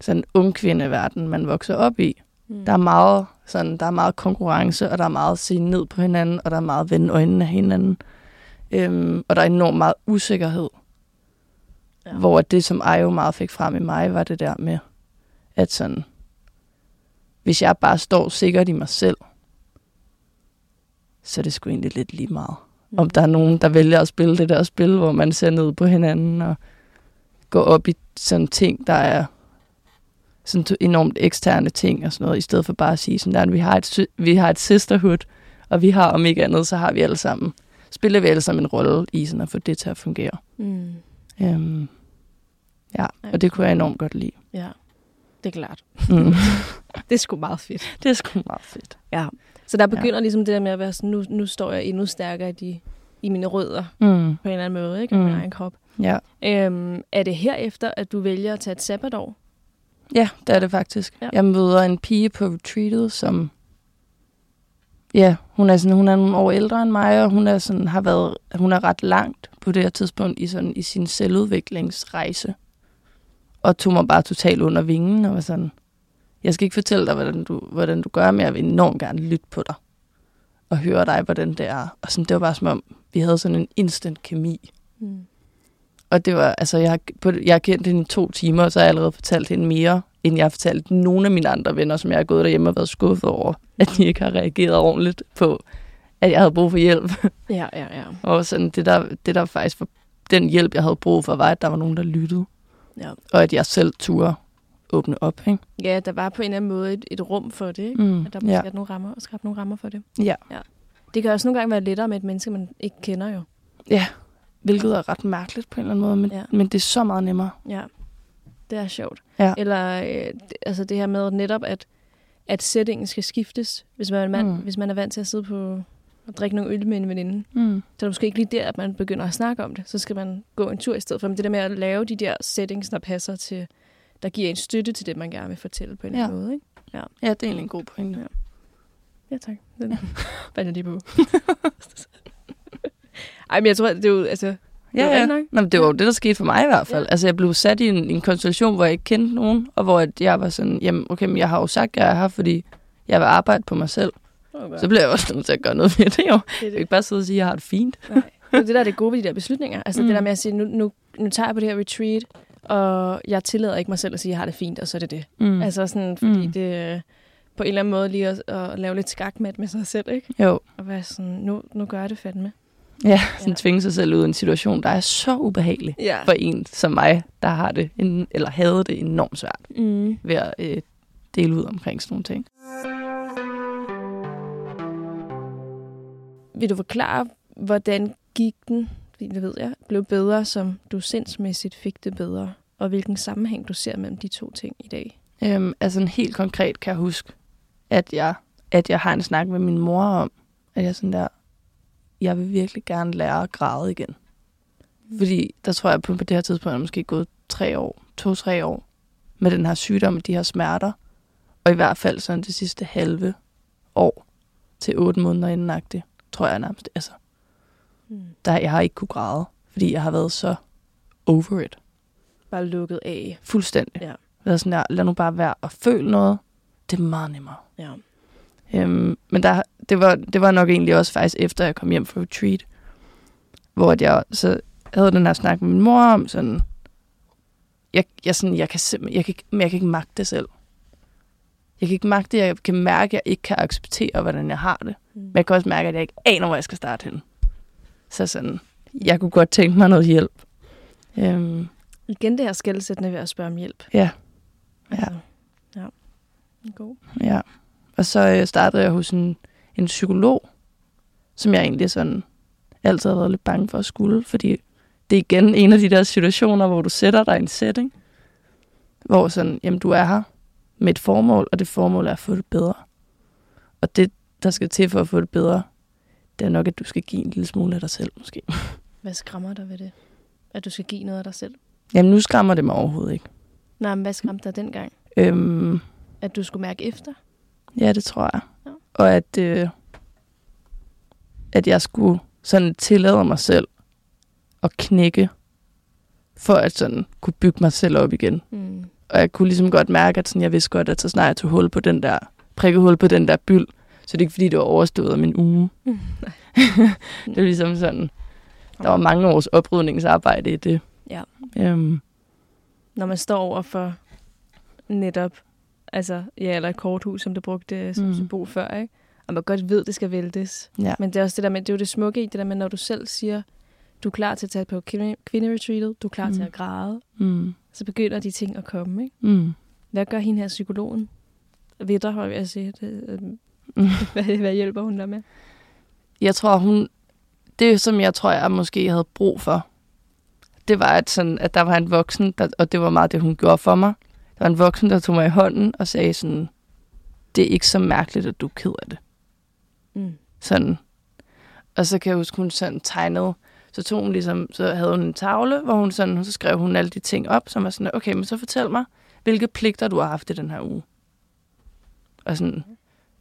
sådan ungkvindeverden, man vokser op i. Mm. Der er meget sådan, der er meget konkurrence, og der er meget at se ned på hinanden, og der er meget at vende øjnene af hinanden. Øhm, og der er enormt meget usikkerhed. Ja. Hvor det, som Ayo meget fik frem i mig, var det der med, at sådan, hvis jeg bare står sikkert i mig selv, så er det sgu egentlig lidt lige meget. Mm. Om der er nogen, der vælger at spille det der spil, hvor man ser ned på hinanden og går op i sådan ting, der er sådan enormt eksterne ting og sådan noget, i stedet for bare at sige sådan der, at vi har et, vi har et sisterhood, og vi har om ikke andet, så har vi alle sammen, spiller vi alle sammen en rolle i sådan at få det til at fungere. Mm. Øhm, ja, Ej, og det kunne jeg enormt godt lide. Ja, det er klart. Mm. Det er sgu meget fedt. det er sgu meget fedt. Ja. Så der begynder ja. ligesom det der med at være sådan, nu, nu står jeg endnu stærkere i, de, i mine rødder Mm. på en eller anden måde, ikke? Mm. Min egen krop. Ja. Øhm, er det herefter, at du vælger at tage et sabbatår? ja, det er det faktisk. Ja. Jeg møder en pige på retreatet, som Ja, hun er, sådan, hun er nogle år ældre end mig, og hun er, sådan, har været, hun er ret langt på det her tidspunkt i, sådan, i sin selvudviklingsrejse. Og tog mig bare totalt under vingen og var sådan, jeg skal ikke fortælle dig, hvordan du, hvordan du gør, men jeg vil enormt gerne lytte på dig. Og høre dig, hvordan det er. Og sådan, det var bare som om, vi havde sådan en instant kemi. Mm. Og det var, altså, jeg, har, på, jeg har kendt hende i to timer, og så har jeg allerede fortalt hende mere, end jeg har fortalt nogle af mine andre venner, som jeg har gået derhjemme og været skuffet over, at de ikke har reageret ordentligt på, at jeg havde brug for hjælp. Ja, ja, ja. og sådan, det der, det der faktisk var, den hjælp, jeg havde brug for, var, at der var nogen, der lyttede. ja. Og at jeg selv turde åbne op, ikke? Ja, der var på en eller anden måde et, et rum for det, ikke? Mm, At der måske ja. er nogle rammer, og skabt nogle rammer for det. Ja. Det kan også nogle gange være lettere med et menneske, man ikke kender jo. ja, hvilket er ret mærkeligt på en eller anden måde, men, Ja. ja. men det er så meget nemmere. Ja, det er sjovt. Ja. Eller øh, altså det her med netop, at, at settingen skal skiftes. Hvis man, er mand, mm. Mm. hvis man er vant til at sidde på og drikke nogle øl med en veninde, Mm. så er det måske ikke lige der, at man begynder at snakke om det. Så skal man gå en tur i stedet for. Men det der med at lave de der settings, der passer til, der giver en støtte til det, man gerne vil fortælle på en eller Ja. anden måde. Ikke? Ja, det er egentlig en god pointe. Ja. Ja, tak. Den fandt jeg lige på. Ej, men jeg tror, det er jo, altså, rigtigt nok. Nå, men det var jo det, der skete for mig i hvert fald. Ja. Ja. Altså, jeg blev sat i en, en konstellation, hvor jeg ikke kendte nogen, og hvor jeg var sådan, jamen, okay, men jeg har jo sagt, at jeg er her, fordi jeg vil arbejde på mig selv. Okay. Så bliver jeg også nødt til at gøre noget ved det, jo. Det, er kan det. ikke bare sidde og sige, at jeg har det fint. Nej. Det er det, der er det gode ved de der beslutninger. Altså mm. Mm. det der med at sige, nu, nu, nu tager jeg på det her retreat, og jeg tillader ikke mig selv at sige, at jeg har det fint, og så er det det. Mm. Altså sådan, fordi mm. Det øh, på en eller anden måde lige at, at lave lidt skakmat med sig selv, ikke? Jo, Og være sådan, nu, nu gør jeg det fandme. ja, sådan ja. tvinge sig selv ud i en situation, der er så ubehagelig Ja. for en som mig, der har det, en, eller havde det enormt svært Mm. ved at øh, dele ud omkring sådan nogle ting. Vil du forklare, hvordan gik den fordi det ved jeg, blev bedre, som du sindsmæssigt fik det bedre? Og hvilken sammenhæng du ser mellem de to ting i dag? Øhm, altså helt konkret kan jeg huske, at jeg, at jeg har en snak med min mor om, at jeg sådan der, jeg vil virkelig gerne lære at græde igen. Fordi der tror jeg på, på det her tidspunkt, er måske gået tre år, to-tre år med den her sygdom og de her smerter. Og i hvert fald sådan det sidste halve år til otte måneder inden det, tror jeg nærmest. Altså, der jeg har ikke kunne græde, fordi jeg har været så over it. Bare lukket af. Fuldstændig. Ja. Været sådan der, lad nu bare være og føle noget. Det er meget nemmere. Ja. Øhm, men der, det, var, det var nok egentlig også faktisk efter, jeg kom hjem fra retreat, hvor jeg så havde den her snak med min mor om sådan, jeg, jeg, sådan, jeg, kan simpelthen, jeg, kan ikke, men jeg kan ikke magte det selv. Jeg kan ikke magte det, jeg kan mærke, at jeg ikke kan acceptere, hvordan jeg har det. Mm. Men jeg kan også mærke, at jeg ikke aner, hvor jeg skal starte hen. Så sådan, jeg kunne godt tænke mig noget hjælp. Øhm, Igen det her skældsættende ved at spørge om hjælp. ja, Ja. Altså, ja. God. Ja. Og så øh, startede jeg hos en, en psykolog, som jeg egentlig sådan altid har været lidt bange for at skulle, fordi det er igen en af de der situationer, hvor du sætter dig i en setting, hvor sådan, jamen du er her med et formål, og det formål er at få det bedre. Og det, der skal til for at få det bedre, det er nok, at du skal give en lille smule af dig selv, måske. Hvad skræmmer dig ved det? At du skal give noget af dig selv? Jamen, nu skræmmer det mig overhovedet ikke. Nej, men hvad skræmte dig dengang? Øhm, At du skulle mærke efter? Ja, det tror jeg. Ja. Og at, øh, at jeg skulle sådan tillade mig selv at knække, for at sådan kunne bygge mig selv op igen. Mm. Og jeg kunne ligesom godt mærke, at sådan, jeg vidste godt, at så snart jeg tog hul på den der, prikke hul på den der byld, så det er ikke fordi, det var overstået af min uge. Mm. det var ligesom sådan, der var mange års oprydningsarbejde i det. Ja. Øhm, Når man står over for netop, altså, ja, eller et korthus, som du brugte som Mm. symbol før, ikke? Og man godt ved, det skal væltes. ja. Men det er også det der med, det er jo det smukke i det der med, når du selv siger, du er klar til at tage på kvinde- kvinderetreatet, du er klar mm. til at græde, Mm. så begynder de ting at komme, ikke? Mm. Hvad gør hende her psykologen? Ved dig, vil jeg sige. Det, øh, Mm. hvad, hvad hjælper hun der med? jeg tror, hun... Det, som jeg tror, jeg måske havde brug for, det var, at, sådan, at der var en voksen, der, og det var meget det, hun gjorde for mig. Der var en voksen, der tog mig i hånden og sagde sådan, det er ikke så mærkeligt, at du er ked af det. Mm. Sådan. Og så kan jeg huske, hun sådan tegnede, så tog hun ligesom, så havde hun en tavle, hvor hun sådan, så skrev hun alle de ting op, som var sådan, okay, men så fortæl mig, hvilke pligter du har haft i den her uge. Og sådan,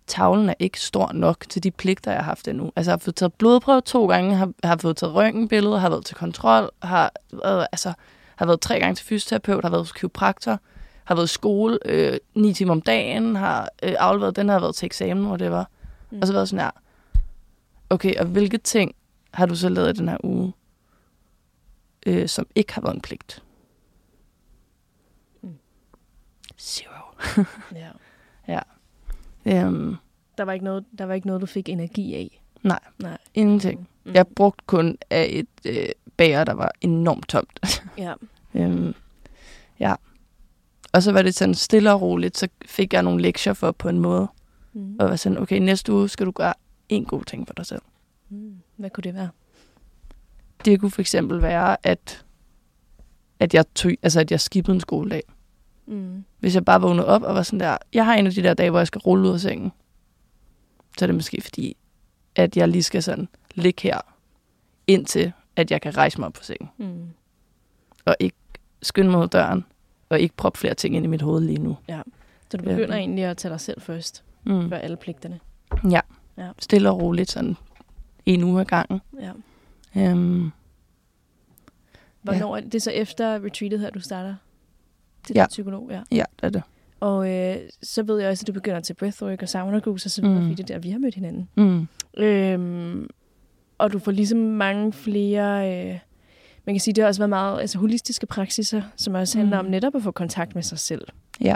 tavlen er ikke stor nok til de pligter, jeg har haft endnu. Altså, jeg har fået taget blodprøve to gange, har, har fået taget røntgenbilleder, har været til kontrol, har, været, altså, har været tre gange til fysioterapeut, har været hos kiropraktor, har været i skole øh, ni timer om dagen, har øh, afleveret den, har været til eksamen, hvor det var. Mm. Og så været sådan her, okay, og hvilke ting har du så lavet i den her uge, øh, som ikke har været en pligt? Mm. Zero. ja. Øhm, Der var, ikke noget, der var ikke noget, du fik energi af. Nej. Nej. ingenting. Mm. Jeg brugte kun af et øh, bager, der var enormt tomt. Ja. øhm, ja. Og så var det sådan stille og roligt, så fik jeg nogle lektier for på en måde. Mm. Og var sådan, okay, næste uge skal du gøre en god ting for dig selv. Mm. Hvad kunne det være? Det kunne for eksempel være, at, at, jeg, tog, altså, at jeg skippede en skoledag. Mm. Hvis jeg bare vågnede op og var sådan der, jeg har en af de der dage, hvor jeg skal rulle ud af sengen. Så er det måske fordi, at jeg lige skal sådan ligge her, indtil at jeg kan rejse mig op på sengen. Mm. Og ikke skynde af døren, og ikke proppe flere ting ind i mit hoved lige nu. Så du begynder Ja. egentlig at tage dig selv først, Mm. før alle pligterne. Ja. Ja. Stille og roligt, sådan en uge ad gangen. Ja. Øhm, Hvornår er det? så efter retreatet her, du starter? Til Ja. din psykolog, ja. ja, det er det. Og øh, så ved jeg også, at du begynder til breathwork og sauna og så videre, Mm. mm. fordi det er der, vi har mødt hinanden. Mm. Øhm, og du får ligesom mange flere... Øh, man kan sige, det har også været meget altså, holistiske praksiser, som også handler Mm. om netop at få kontakt med sig selv. Ja.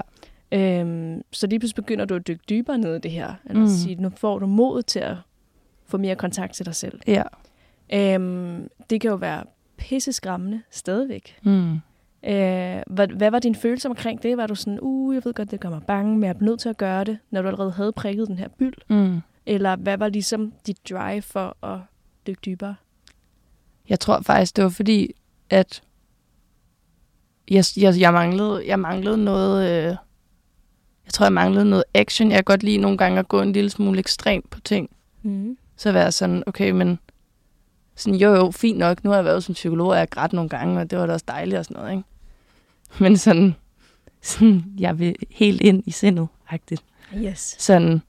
Øhm, så lige pludselig begynder du at dykke dybere ned i det her. Eller Mm. mm. sige, nu får du mod til at få mere kontakt til dig selv. Ja. Øhm, det kan jo være pisse skræmmende stadigvæk. Mm. Øh, hvad, hvad var din følelse omkring det? Var du sådan, uh, jeg ved godt, det gør mig bange, men jeg er nødt til at gøre det, når du allerede havde prikket den her byld? Mm. Eller hvad var ligesom dit drive for at dykke dybere? Jeg tror faktisk, det var fordi, at jeg, jeg, jeg, manglede, jeg manglede noget... Øh, jeg tror, jeg manglede noget action. Jeg kan godt lide nogle gange at gå en lille smule ekstremt på ting. Mm. Så være sådan, okay, men sådan, jo jo, fint nok, nu har jeg været som psykolog, og jeg grædt nogle gange, og det var da også dejligt og sådan noget, ikke? Men sådan, sådan jeg vil helt ind i sindet, agtigt. Yes. Sådan,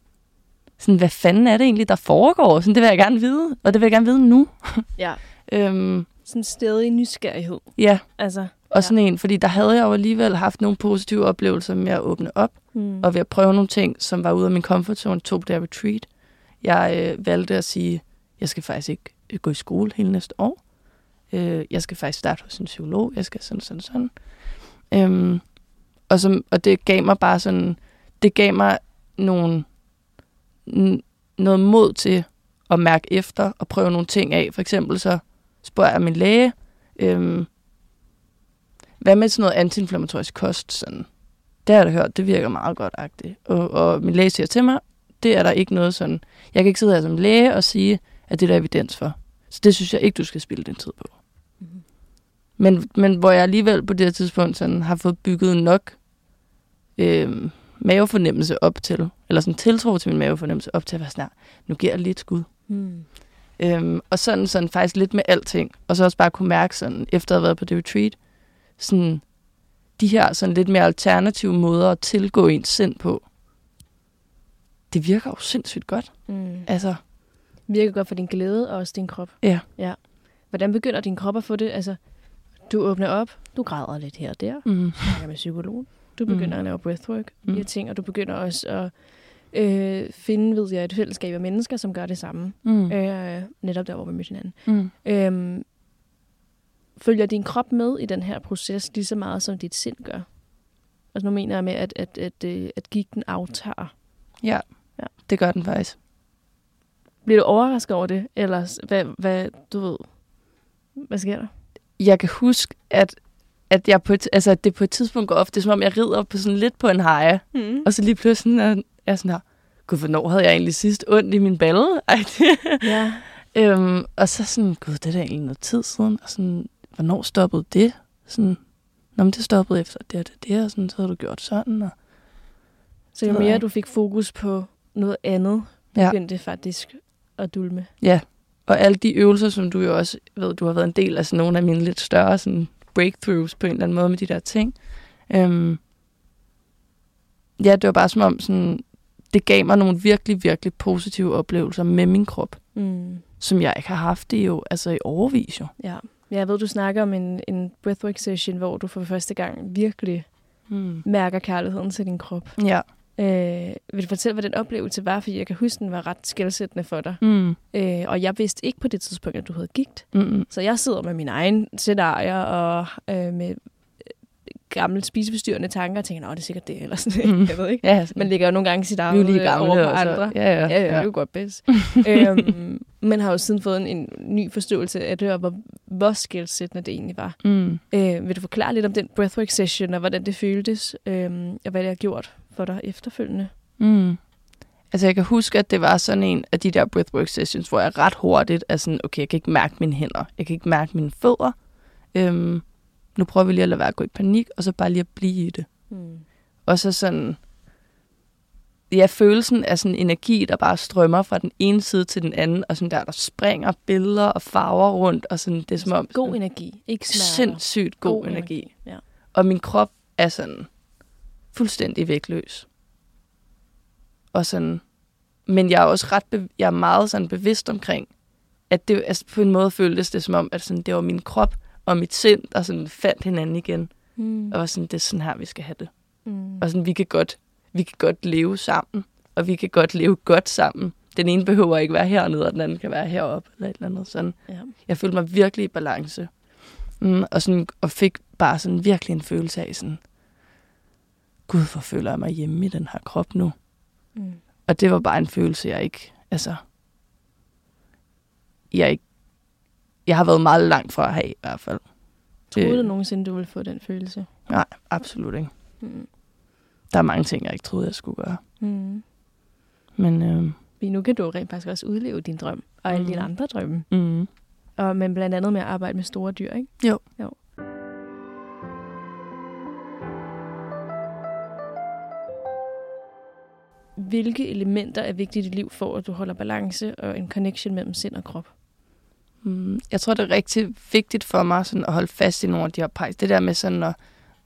sådan, hvad fanden er det egentlig, der foregår? Sådan, det vil jeg gerne vide, og det vil jeg gerne vide nu. Ja. Øhm, Sådan stadig nysgerrighed. ja, Altså, og sådan en, fordi der havde jeg jo alligevel haft nogle positive oplevelser med at åbne op, mm. og ved at prøve nogle ting, som var ude af min comfort zone, tog det retreat. Jeg øh, valgte at sige, jeg skal faktisk ikke øh, gå i skole hele næste år. Øh, jeg skal faktisk starte hos en psykolog. Jeg skal sådan, sådan, sådan. Øhm, og, som, og det gav mig bare sådan, det gav mig nogle, n- noget mod til at mærke efter og prøve nogle ting af. For eksempel så spørger jeg min læge, øhm, hvad med sådan noget antiinflammatorisk kost? Sådan, det har jeg da hørt, det virker meget godt agtigt. Og, og min læge siger til mig, det er der ikke noget sådan. Jeg kan ikke sidde her som læge og sige, at det er der evidens for. Så det synes jeg ikke, du skal spille din tid på. Men, men hvor jeg alligevel på det her tidspunkt sådan, har fået bygget nok øh, mavefornemmelse op til, eller sådan tiltro til min mavefornemmelse op til at være sådan, "Nej, nu giver jeg lige et skud. Mm. Øhm, og sådan, sådan faktisk lidt med alting. Og så også bare kunne mærke sådan, efter at have været på det retreat, sådan de her sådan lidt mere alternative måder at tilgå ens sind på. Det virker jo sindssygt godt. Mm. Altså, Virker godt for din glæde og også din krop. Ja. ja. Hvordan begynder din krop at få det? Altså, du åbner op, du græder lidt her og der, mm, snakker med psykolog, du begynder Mm. at lave breathwork, Mm. her ting, og du begynder også at øh, finde, ved jeg, et fællesskab af mennesker, som gør det samme. mm, Øh, netop der, hvor vi mødte hinanden. mm. Øhm, følger din krop med i den her proces lige så meget, som dit sind gør? Altså nu mener jeg med, at, at, at, at, at gigten aftager. Ja, Ja. det gør den faktisk. Bliver du overrasket over det? Eller hvad, hvad du ved, hvad sker der? Jeg kan huske, at, at, jeg på et, altså, at det på et tidspunkt går er som om, jeg rider på sådan lidt på en haje, Mm. og så lige pludselig er jeg sådan her, gud, hvornår havde jeg egentlig sidst ondt i min balle? Ej, Ja. Øhm, og så sådan, gud, det er da egentlig noget tid siden. Og sådan, hvornår stoppede det? Sådan, Nå, men det stoppede efter det og det, det og sådan, så havde du gjort sådan. Og, Så jo mere du fik fokus på noget andet, Ja. begyndte det faktisk at dulme. ja, og alle de øvelser, som du jo også ved, du har været en del af sådan nogle af mine lidt større sådan, breakthroughs på en eller anden måde med de der ting. Øhm, ja, det var bare som om, sådan, det gav mig nogle virkelig, virkelig positive oplevelser med min krop, Mm. som jeg ikke har haft det jo, altså i overvis jo. Ja. Jeg ved, du snakker om en, en breathwork session, hvor du for første gang virkelig Mm. mærker kærligheden til din krop. Ja. Øh, vil du fortælle, hvad den oplevelse var? Fordi jeg kan huske, den var ret skældsættende for dig. Mm. Øh, og jeg vidste ikke på det tidspunkt, at du havde gigt. Mm. Så jeg sidder med mine egne scenarier og øh, med øh, gamle spiseforstyrrende tanker og tænker, at det er sikkert det, eller sådan Mm. jeg ved ikke. Ja, Man lægger jo nogle gange sit eget lige gamle over på andre. Ja, ja. Ja, ja, det er jo godt bedst. øhm, men har jo siden fået en, en ny forståelse af det, og hvor, hvor skældsættende det egentlig var. Mm. Øh, vil du forklare lidt om den breathwork session, og hvordan det føltes, øh, og hvad det har gjort for dig efterfølgende? Mm. Altså, jeg kan huske, at det var sådan en af de der breathwork sessions, hvor jeg ret hurtigt er sådan, okay, jeg kan ikke mærke mine hænder, jeg kan ikke mærke mine fødder. Øhm, nu prøver vi lige at lade være at gå i panik, og så bare lige at blive i det. Mm. Og så sådan, ja, følelsen af sådan energi, der bare strømmer fra den ene side til den anden, og sådan der, der springer billeder og farver rundt, og sådan, det er som om... God sådan, energi, ikke smerter. sindssygt god, God god energi. energi. Ja. Og min krop er sådan fuldstændig vægtløs. Og sådan, men jeg er også ret, bev- jeg er meget sådan bevidst omkring, at det altså på en måde føltes det som om, at sådan, det var min krop og mit sind, der sådan fandt hinanden igen. Mm. Og sådan, det er sådan her, vi skal have det. Mm. Og sådan, vi kan godt, vi kan godt leve sammen, og vi kan godt leve godt sammen. Den ene behøver ikke være hernede, og den anden kan være heroppe, eller et eller andet sådan. Ja. Jeg følte mig virkelig i balance. Mm, og, sådan, og fik bare sådan virkelig en følelse af sådan, gud, hvor føler jeg mig hjemme i den her krop nu. Mm. Og det var bare en følelse, jeg ikke, altså, jeg ikke, jeg har været meget langt fra at have i hvert fald. Troede du nogensinde, du ville få den følelse? Nej, absolut ikke. Mm. Der er mange ting, jeg ikke troede, jeg skulle gøre. Mm. Men øh, Fordi nu kan du rent faktisk også udleve din drøm, og alle dine andre drømme. mm, Og men blandt andet med at arbejde med store dyr, ikke? Jo. jo. Hvilke elementer er vigtige i dit liv for, at du holder balance og en connection mellem sind og krop? Mm, Jeg tror, det er rigtig vigtigt for mig sådan, at holde fast i nogle af de her praksis. Det der med sådan at...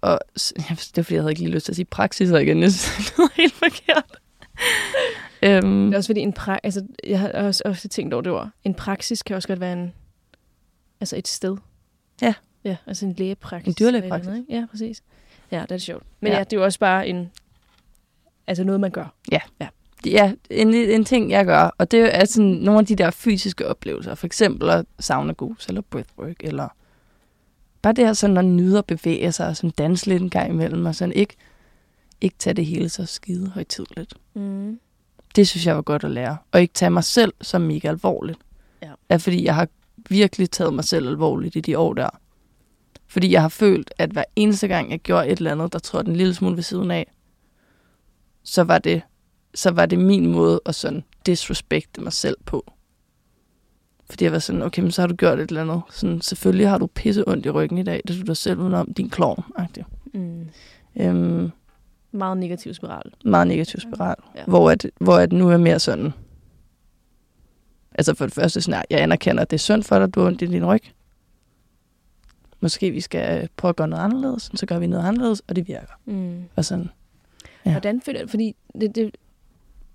Og, det er fordi, jeg havde ikke lige lyst til at sige praksiser igen. Jeg synes, det lyder helt forkert. øhm, Det er også fordi, en pra- altså, jeg har også ofte tænkt over det ord. En praksis kan også godt være en, altså et sted. Ja. Ja, altså en lægepraksis. En dyrlægepraksis. andet, ikke? Ja, præcis. Ja, det er sjovt. Men ja. Ja. ja, det er jo også bare en, altså noget, man gør. ja, en, en ting, jeg gør, og det er sådan nogle af de der fysiske oplevelser. For eksempel at sauna gus, eller breathwork, eller bare det her sådan at nyde at bevæge sig, og sådan danse lidt en gang imellem, og sådan ikke, ikke tage det hele så skide højtidligt. Mm. Det synes jeg var godt at lære. Og ikke tage mig selv som mega alvorligt. Ja. Er fordi jeg har virkelig taget mig selv alvorligt i de år der. Fordi jeg har følt, at hver eneste gang, jeg gjorde et eller andet, der trådte en lille smule ved siden af, så var det, så var det min måde at sådan disrespekte mig selv på. Fordi jeg var sådan, okay, men så har du gjort et eller andet. Sådan, selvfølgelig har du pisse ondt i ryggen i dag, det er du dig selv udenom, din klovn. Mm. Øhm, Meget negativ spiral. meget negativ spiral. Ja. Hvor, at, hvor at nu er mere sådan... Altså for det første, sådan, jeg anerkender, at det er synd for dig, at du har ondt i din ryg. Måske vi skal prøve at gøre noget anderledes, så gør vi noget anderledes, og det virker. Mm. Og sådan, Ja. Hvordan føler du, fordi det, det,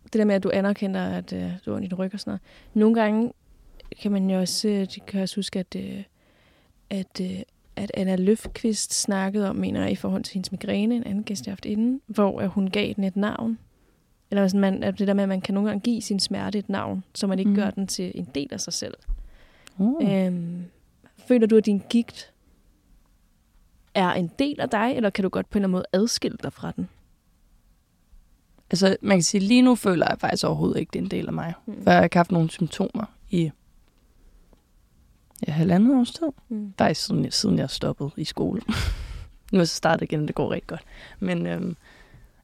det der med, at du anerkender, at øh, du har din ryg og sådan noget. Nogle gange kan man jo også, øh, det kan jeg også huske, at, øh, at, øh, at Anna Løfqvist snakkede om, mener jeg, i forhold til hendes migræne, en anden gæst, jeg har haft inden, hvor hun gav den et navn. Eller sådan, man, at det der med, at man kan nogle gange give sin smerte et navn, så man ikke mm. Gør den til en del af sig selv. uh. Øhm, føler du, at din gigt er en del af dig, eller kan du godt på en eller anden måde adskille dig fra den? Altså, man kan sige, lige nu føler jeg faktisk overhovedet ikke, det er en del af mig. Mm. For jeg har ikke haft nogen symptomer i ja, halvandet års tid. Mm. Faktisk siden, siden jeg stoppede i skole. nu er jeg så startet igen, det går rigtig godt. Men øhm,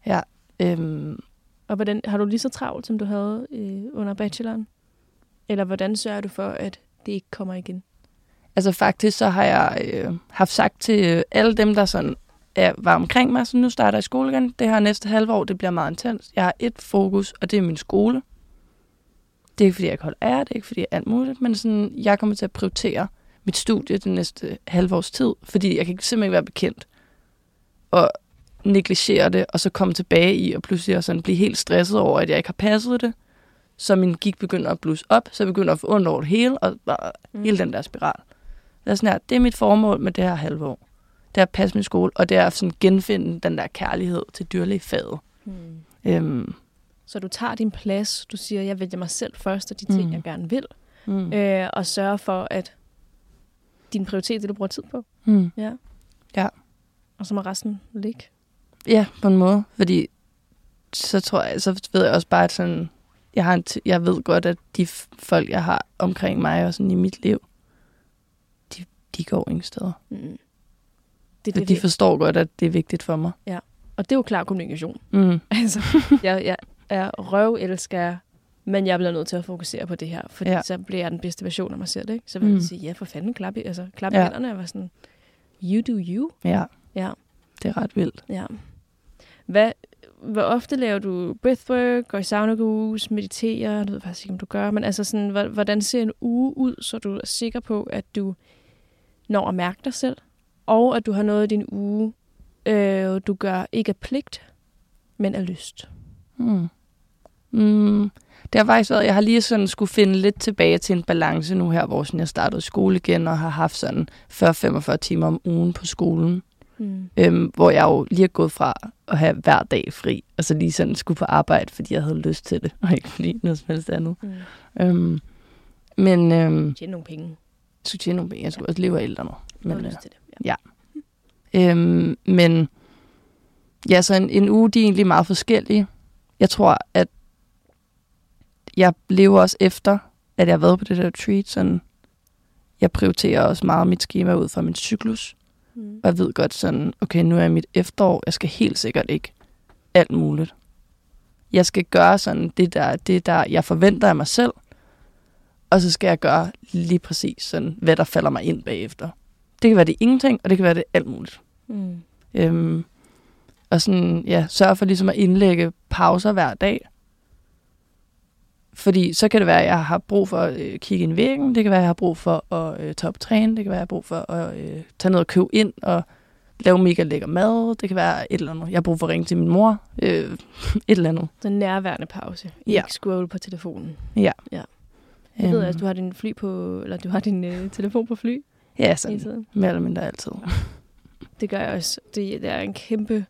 ja, øhm, Og hvordan, har du lige så travlt, som du havde øh, under bacheloren? Eller hvordan sørger du for, at det ikke kommer igen? altså faktisk så har jeg øh, haft sagt til alle dem, der sådan er, var omkring mig, så nu starter jeg i skole igen. Det her næste halve år, det bliver meget intens. Jeg har et fokus, og det er min skole. Det er ikke, fordi jeg holder af det, det er ikke, fordi jeg er alt muligt, men sådan, jeg kommer til at prioritere mit studie det næste halve års tid, fordi jeg kan simpelthen ikke være bekendt og negligere det, og så komme tilbage i, og pludselig og sådan blive helt stresset over, at jeg ikke har passet det, så min gik begynder at blusse op, så jeg begynder at få ondt over det hele, og bare Mm. hele den der spiral. Det er, sådan her, det er mit formål med det her halve år. Det er at passe min skole, og det er at sådan genfinde den der kærlighed til dyrlægefaget. Hmm. Øhm, Så du tager din plads, du siger, jeg vælger mig selv først, og de ting, Mm. jeg gerne vil, mm, øh, og sørger for, at din prioritet er det, du bruger tid på. mm. Ja. Ja. Og så må resten ligge. Ja, på en måde. Fordi så tror jeg, så ved jeg også bare, at sådan, jeg, har en t- jeg ved godt, at de folk, jeg har omkring mig og sådan i mit liv, de, de går ingen steder. Mm. Det Det, de det, forstår godt, at det er vigtigt for mig. og det er jo klar kommunikation. Mm. Altså, jeg, jeg er røvelsker, men jeg bliver nødt til at fokusere på det her, fordi ja. Ja. så bliver jeg den bedste version af mig selv. Ikke? Så vil jeg Mm. sige, ja, for fanden, klap i, altså, klap i Ja. hænderne, og var sådan, you do you. Ja, Ja, det er ret vildt. ja. Hvad, hvor ofte laver du breathwork, går i sauna gus, mediterer, du ved faktisk ikke, om du gør, men altså sådan, hvor- hvordan ser en uge ud, så du er sikker på, at du når at mærke dig selv, og at du har noget i din uge, øh, du gør ikke af pligt, men af lyst. Mm. Mm. Det har faktisk været, jeg har lige sådan skulle finde lidt tilbage til en balance nu her, hvor sådan jeg startede skole igen og har haft sådan 40-45 timer om ugen på skolen. Mm. Øhm, hvor jeg jo lige er gået fra at have hver dag fri, og så lige sådan skulle på arbejde, fordi jeg havde lyst til det, og ikke fordi noget som helst andet. Mm. Øhm, men øhm, Tjene nogle penge. jeg skulle tjene nogle penge, jeg skulle også leve af ældre Men, Men, øh, lyst til det. Ja. øhm, men ja, så en, en uge, de er egentlig meget forskellige. Jeg tror, at jeg lever også efter, at jeg har været på det der retreat, sådan, jeg prioriterer også meget mit schema ud fra min cyklus. Mm. Og jeg ved godt sådan, okay, nu er mit efterår, jeg skal helt sikkert ikke alt muligt. Jeg skal gøre sådan det der, det der, jeg forventer af mig selv. og så skal jeg gøre lige præcis sådan, hvad der falder mig ind bagefter. Det kan være det ingenting, og det kan være det alt muligt. Mm. Øhm, og sådan, ja, sørge for ligesom at indlægge pauser hver dag. Fordi så kan det være, at jeg har brug for at øh, kigge ind i væggen. Det kan være, at jeg har brug for at øh, tage op træne. Det kan være, at jeg har brug for at øh, tage ned og købe ind og lave mega lækker mad. Det kan være et eller andet. Jeg har brug for at ringe til min mor. Øh, et eller andet. Så en nærværende pause. Ja. Ikke scroll på telefonen. Ja. Ja. Jeg ved, Øhm, at du har din fly på, eller du har din øh, telefon på fly Ja, sådan tiden. mere eller mindre altid. Det gør jeg også. Det, det er en kæmpe...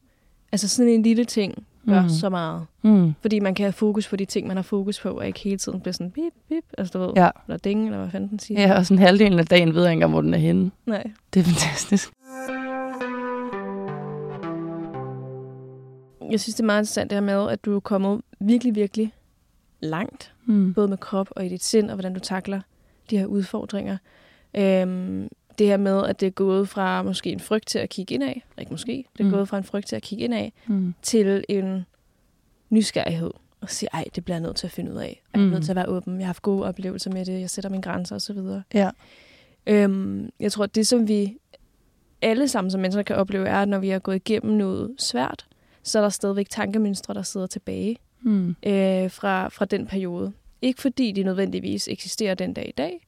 Altså sådan en lille ting gør mm. så meget. Mm. Fordi man kan have fokus på de ting, man har fokus på, og ikke hele tiden bliver sådan bip, bip, altså du ved, Ja. eller ding, eller hvad fanden den siger. ja, og sådan halvdelen af dagen ved jeg ikke engang, hvor den er henne. Nej. Det er fantastisk. Jeg synes, det er meget interessant det her med, at du er kommet virkelig, virkelig langt, Mm. både med krop og i dit sind, og hvordan du takler de her udfordringer. Øhm, det her med, at det er gået fra måske en frygt til at kigge indad, ikke måske, det er mm. gået fra en frygt til at kigge indad, Mm. til en nysgerrighed, og sige, ej, det bliver jeg nødt til at finde ud af. Jeg er Mm. nødt til at være åben, jeg har haft gode oplevelser med det, jeg sætter mine grænser osv. Ja. Øhm, jeg tror, at det, som vi alle sammen som mennesker kan opleve, er, at når vi har gået igennem noget svært, så er der stadigvæk tankemønstre, der sidder tilbage Mm. øh, fra, fra den periode. Ikke fordi de nødvendigvis eksisterer den dag i dag,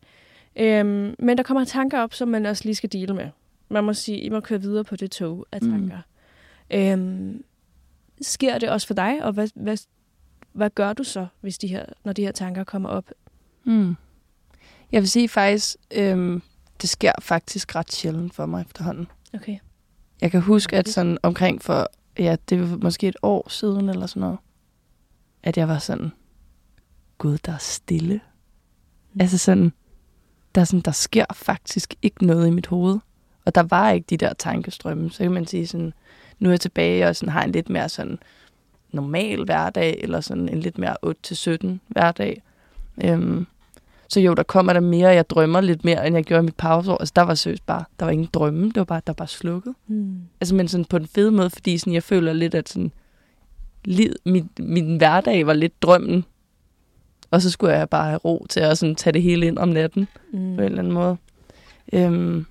øhm, men der kommer tanker op, som man også lige skal dele med. Man må sige, I må køre videre på det tog af Mm. tanker. Mm. Øhm, sker det også for dig, og hvad, hvad, hvad gør du så, hvis de her, når de her tanker kommer op? Mm. Jeg vil sige faktisk, øhm, det sker faktisk ret sjældent for mig efterhånden. Okay. Jeg kan huske, at sådan omkring for, ja, det var måske et år siden eller sådan noget, at jeg var sådan, gud, der er stille. Mm. Altså sådan, der, er sådan, der sker faktisk ikke noget i mit hoved. Og der var ikke de der tankestrømme. Så kan man sige sådan, nu er jeg tilbage og sådan, har en lidt mere sådan normal hverdag, eller sådan en lidt mere 8-17 hverdag. Øhm, så jo, der kommer der mere, jeg drømmer lidt mere, end jeg gjorde i mit pauseår. Altså der var seriøst bare, der var ingen drømme, det var bare, der var bare slukket. Mm. Altså, men sådan på den fede måde, fordi sådan, jeg føler lidt, at sådan, liv, min, min hverdag var lidt drømmen. Og så skulle jeg bare have ro til at sådan, tage det hele ind om natten, Mm. på en eller anden måde. Øhm,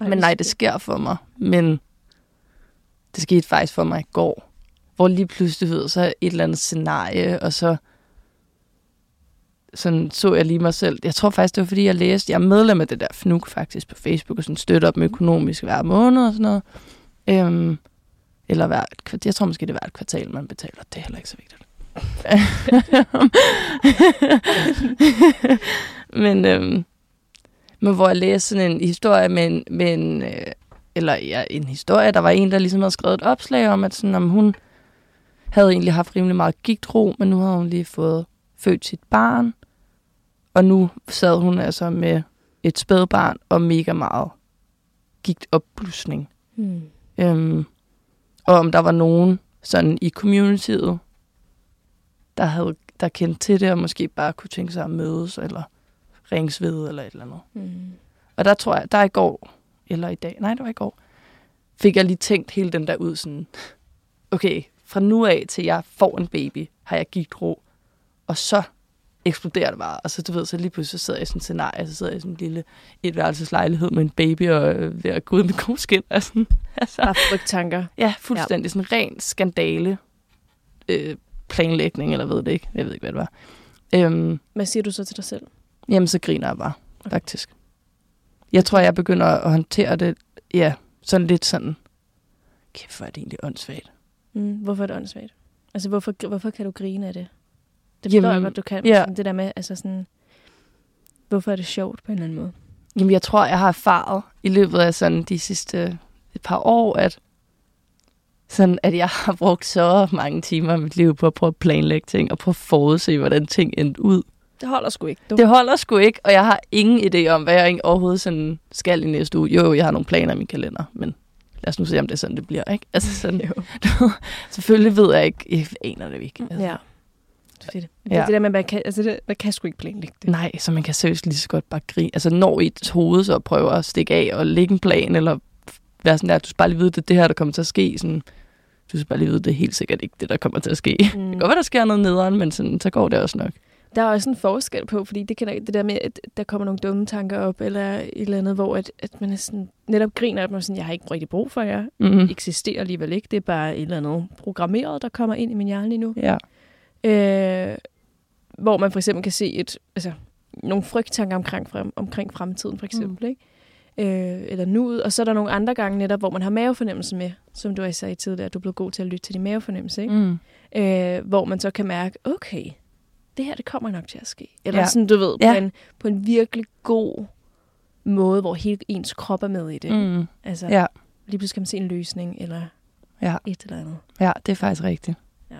Ej, men nej, det sker for mig. Men det skete faktisk for mig i går. Hvor lige pludselig ved, så et eller andet scenarie, og så sådan så jeg lige mig selv. Jeg tror faktisk, det var fordi, jeg læste, jeg er medlem af det der FNUK faktisk på Facebook, og sådan støtter op med økonomisk hver måned og sådan noget. Øhm, eller hver, kvartal. jeg tror måske, det er hvert kvartal, man betaler. Det er heller ikke så vigtigt. men, øhm, men hvor jeg læste sådan en historie med en, med en øh, eller ja, en historie, der var en, der ligesom havde skrevet et opslag om, at sådan, om hun havde egentlig haft rimelig meget gigtro, men nu havde hun lige fået født sit barn, og nu sad hun altså med et spædbarn og mega meget gigtopblusning. Mm. Øhm, og om der var nogen sådan i communityet, der havde der kendte til det, og måske bare kunne tænke sig at mødes, eller ringes ved, eller et eller andet. Mm. Og der tror jeg, der i går, eller i dag, nej, det var i går, fik jeg lige tænkt hele den der ud sådan, okay, fra nu af til jeg får en baby, har jeg gigt ro, og så eksploderer det bare. Og så, du ved, så lige pludselig så sidder jeg i sådan et scenarie, så sidder jeg i sådan en lille etværelseslejlighed med en baby og øh, ved at gå ud med god skin. Og sådan, altså, Bare frygttanker. ja, fuldstændig sådan en ren skandale øh, planlægning, eller ved det ikke. Jeg ved ikke, hvad det var. Øhm, Hvad siger du så til dig selv? Jamen, så griner jeg bare, faktisk. Jeg tror, jeg begynder at håndtere det, ja, sådan lidt sådan, kæft, hvor er det egentlig åndssvagt. Mm. Hvorfor er det åndssvagt? Altså, hvorfor, hvorfor kan du grine af det? Det forstår jeg godt, du kan. ja. Sådan Det der med, altså sådan... Hvorfor er det sjovt på en eller anden måde? Jamen, jeg tror, jeg har erfaret i løbet af sådan de sidste et par år, at, sådan, at jeg har brugt så mange timer af mit liv på at prøve at planlægge ting, og prøve at forudse, hvordan ting endte ud. Det holder sgu ikke. Du. Det holder sgu ikke, og jeg har ingen idé om, hvad jeg overhovedet sådan skal i næste uge. Jo, jeg har nogle planer i min kalender, men lad os nu se, om det er sådan, det bliver, ikke? Altså sådan, Jo. selvfølgelig ved jeg ikke, jeg aner det ikke. Altså. Ja. Det, er det. Ja. Det der med, at man kan, altså det, man kan sgu ikke planlægge det. Nej, så man kan seriøst lige så godt bare grine. Altså når i et hoved så prøver at stikke af og lægge en plan, eller være sådan der, du skal bare lige vide, det er det her, der kommer til at ske. Sådan, du skal bare lige vide, det er helt sikkert ikke det, der kommer til at ske. Mm. Det kan godt være, der sker noget nederen, men sådan, så går det også nok. Der er også en forskel på, fordi det, kan, det der med, at der kommer nogle dumme tanker op, eller et eller andet, hvor at, at man er sådan, netop griner, at man er sådan, jeg har ikke rigtig brug for jer. Mm. eksisterer alligevel ikke. Det er bare et eller andet programmeret, der kommer ind i min hjerne lige nu. Ja. Øh, hvor man for eksempel kan se et, altså, nogle frygttanker omkring, frem, omkring fremtiden, for eksempel. Mm. Ikke? Øh, eller nuet. Og så er der nogle andre gange netop, hvor man har mavefornemmelse med, som du også sagde tidligere, at du er blevet god til at lytte til din mavefornemmelse. Ikke? Mm. Øh, hvor man så kan mærke, okay, det her, det kommer nok til at ske. Eller Ja. sådan, du ved, Ja. på, en, på en virkelig god måde, hvor hele ens krop er med i det. Mm. Altså, Ja. lige pludselig kan man se en løsning, eller Ja. et eller andet. Ja, det er faktisk rigtigt. Ja.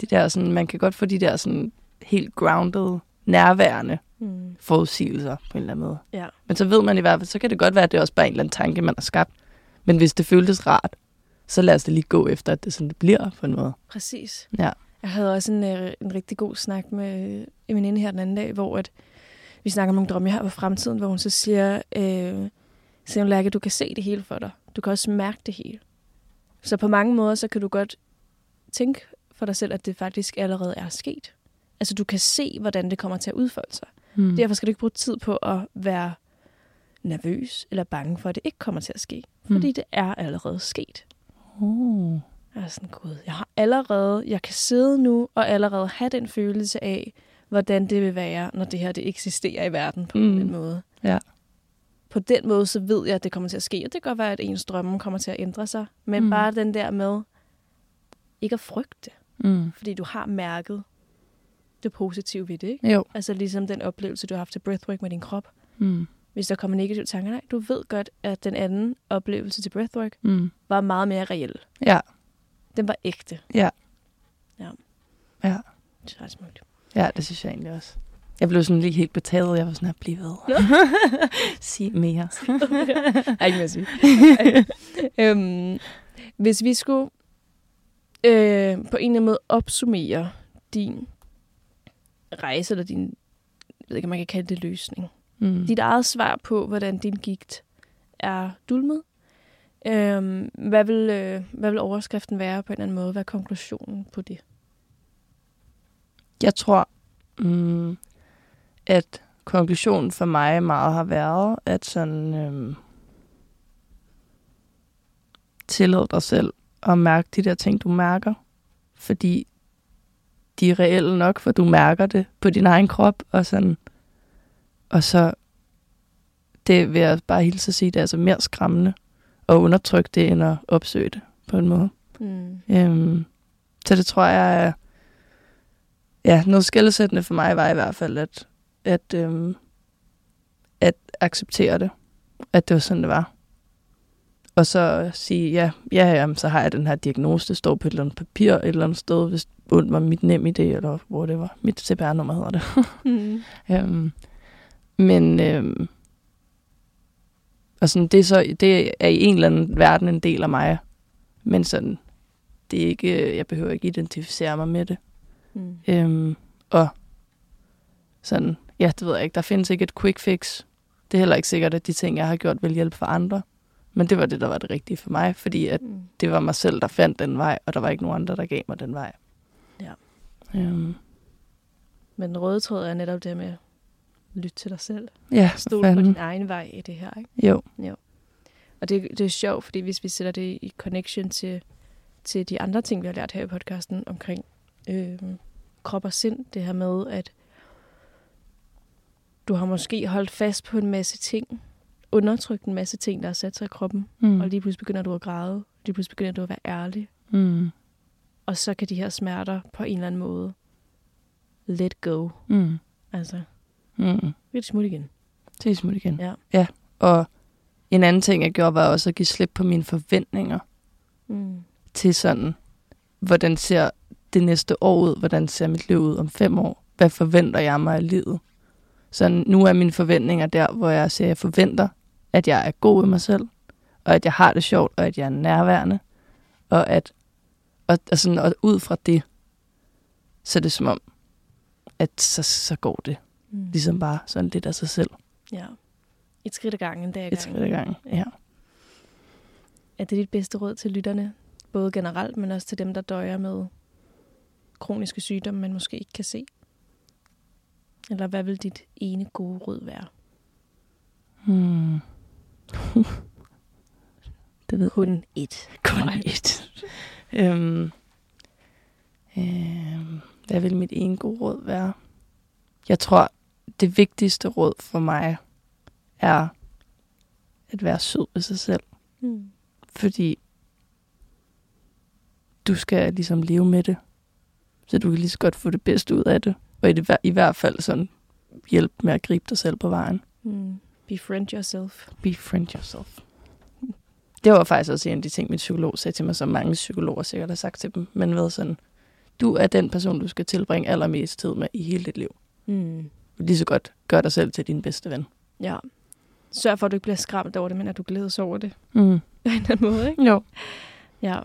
De der sådan, man kan godt få de der sådan helt grounded, nærværende Mm. forudsigelser på en eller anden måde. Ja. Men så ved man i hvert fald, så kan det godt være, at det er også bare en eller anden tanke, man har skabt. Men hvis det føltes rart, så lad os det lige gå efter, at det er sådan, det bliver på en måde. Præcis. Ja. Jeg havde også en, øh, en rigtig god snak med en veninde her den anden dag, hvor at vi snakker om nogle drømme, jeg har for fremtiden, hvor hun så siger, øh, siger hun, Lærke, du kan se det hele for dig. Du kan også mærke det hele. Så på mange måder, så kan du godt tænke for dig selv, at det faktisk allerede er sket. Altså, du kan se, hvordan det kommer til at udfolde sig. Mm. Derfor skal du ikke bruge tid på at være nervøs eller bange for, at det ikke kommer til at ske. Mm. Fordi det er allerede sket. Oh. Jeg er sådan, gud, jeg har allerede, jeg kan sidde nu og allerede have den følelse af, hvordan det vil være, når det her det eksisterer i verden på Mm. mm. en måde. Ja. På den måde, så ved jeg, at det kommer til at ske. Og det kan godt være, at ens drømme kommer til at ændre sig. Men Mm. mm. bare den der med, ikke at frygte, Mm. fordi du har mærket det positive ved det. Ikke? Jo. Altså ligesom den oplevelse, du har haft til breathwork med din krop. Mm. Hvis der kommer negative tanker, nej, du ved godt, at den anden oplevelse til breathwork Mm. var meget mere reel. Ja. Den var ægte. Ja. Ja. Ja. Det er ret smukt. Ja, det synes jeg egentlig også. Jeg blev sådan lige helt betaget. Jeg var sådan her, bliv ved. Sig mere. Er ikke mere at sige. øhm, hvis vi skulle øh, på en eller anden måde opsummere din rejse, eller din, jeg ved ikke, om man kan kalde det løsning. Mm. Dit eget svar på, hvordan din gigt er dulmet. Øhm, hvad, vil, øh, hvad vil overskriften være på en eller anden måde? Hvad er konklusionen på det? Jeg tror, mm, at konklusionen for mig meget har været, at sådan øhm, tillad dig selv at mærke de der ting, du mærker. Fordi de er reelle nok, for du mærker det på din egen krop. Og, sådan. og så det vil jeg bare hilse at sige, det er altså mere skræmmende at undertrykke det, end at opsøge det på en måde. Mm. Øhm, så det tror jeg er ja, noget skældsættende for mig var i hvert fald, at, at, øhm, at acceptere det. At det var sådan, det var. Og så sige, ja, ja, jamen, så har jeg den her diagnose, det står på et eller andet papir et eller andet sted, hvis ondt var mit nem idé, eller hvor det var. Mit CPR-nummer hedder det. Mm. Øhm, men øhm, og sådan, det, er så, det er i en eller anden verden en del af mig. Men sådan, det er ikke, jeg behøver ikke identificere mig med det. Mm. Øhm, og sådan, ja, det ved jeg ikke, der findes ikke et quick fix. Det er heller ikke sikkert, at de ting, jeg har gjort, vil hjælpe for andre. Men det var det, der var det rigtige for mig, fordi at Mm. det var mig selv, der fandt den vej, og der var ikke nogen andre, der gav mig den vej. Ja. Øhm, Men den røde tråd er netop det med at lytte til dig selv. ja, Stol på din egen vej i det her. Ikke? Jo. Og det, det er sjovt, fordi hvis vi sætter det i connection til, til de andre ting, vi har lært her i podcasten omkring øh, krop og sind, det her med, at du har måske holdt fast på en masse ting, undertrykt en masse ting, der har sat sig i kroppen, Mm. og lige pludselig begynder du at græde, lige pludselig begynder du at være ærlig, Mm. og så kan de her smerter på en eller anden måde let go. Mm. Altså, Mm. lidt smut igen. Det er smut igen. Ja. ja. Og en anden ting, jeg gjorde, var også at give slip på mine forventninger Mm. til sådan, hvordan ser det næste år ud? Hvordan ser mit liv ud om fem år? Hvad forventer jeg mig af livet? Så nu er mine forventninger der, hvor jeg siger, at jeg forventer, at jeg er god i mig selv, og at jeg har det sjovt, og at jeg er nærværende, og at og, og, sådan, og ud fra det, så er det som om, at så, så går det Mm. ligesom bare sådan lidt af sig selv. Ja. Et skridt ad gangen, en dag ad Et skridt ad gangen. Ja. Er det dit bedste råd til lytterne? Både generelt, men også til dem, der døjer med kroniske sygdomme, man måske ikke kan se? Eller hvad vil dit ene gode råd være? Hmm. Det ved Kun et. Kun Nej. et. øhm, øhm, hvad vil mit ene gode råd være? Jeg tror, det vigtigste råd for mig er at være sød ved sig selv. Mm. Fordi du skal ligesom leve med det. Så du kan lige så godt få det bedste ud af det. Og i, det, i hvert fald sådan hjælp med at gribe dig selv på vejen. Mm. Befriend yourself. Befriend yourself. Det var faktisk også en af de ting, min psykolog sagde til mig, som mange psykologer sikkert har sagt til dem. Men ved sådan, du er den person, du skal tilbringe allermest tid med i hele dit liv. Mm. Lige så godt gør dig selv til din bedste ven. Ja. Sørg for, at du ikke bliver skræmt over det, men at du glædes over det. Mm. På en eller anden måde, ikke? Jo. Ja.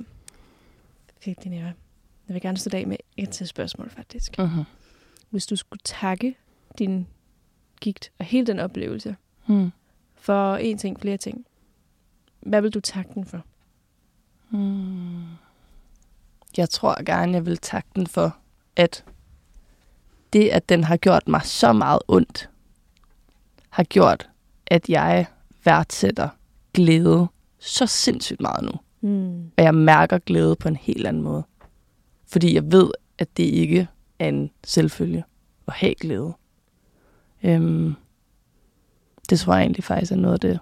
Fedt, Linnea. Jeg vil gerne slutte af med et til spørgsmål, faktisk. Mm-hmm. Hvis du skulle takke din gigt og hele den oplevelse Mm. for en ting, flere ting, hvad vil du takke den for? Mm. Jeg tror gerne, jeg vil takke den for, at det, at den har gjort mig så meget ondt, har gjort, at jeg værdsætter glæde så sindssygt meget nu. Mm. Og jeg mærker glæde på en helt anden måde. Fordi jeg ved, at det ikke er en selvfølge at have glæde. Øhm, det tror jeg egentlig faktisk er noget af det,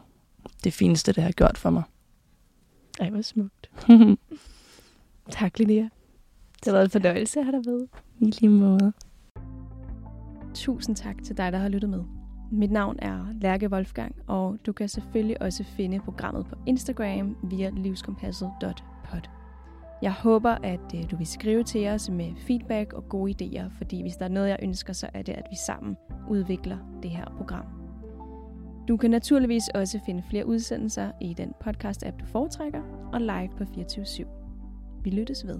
det fineste, det har gjort for mig. Ej, hvor smukt. Tak, Linnea. Det har været en fornøjelse at have dig med. I lige måde. Tusind tak til dig, der har lyttet med. Mit navn er Lærke Wolfgang, og du kan selvfølgelig også finde programmet på Instagram via livskompasset.pod. Jeg håber, at øh, du vil skrive til os med feedback og gode idéer, fordi hvis der er noget, jeg ønsker, så er det, at vi sammen udvikler det her program. Du kan naturligvis også finde flere udsendelser i den podcast-app, du foretrækker, og live på 24 /7. Vi lyttes ved.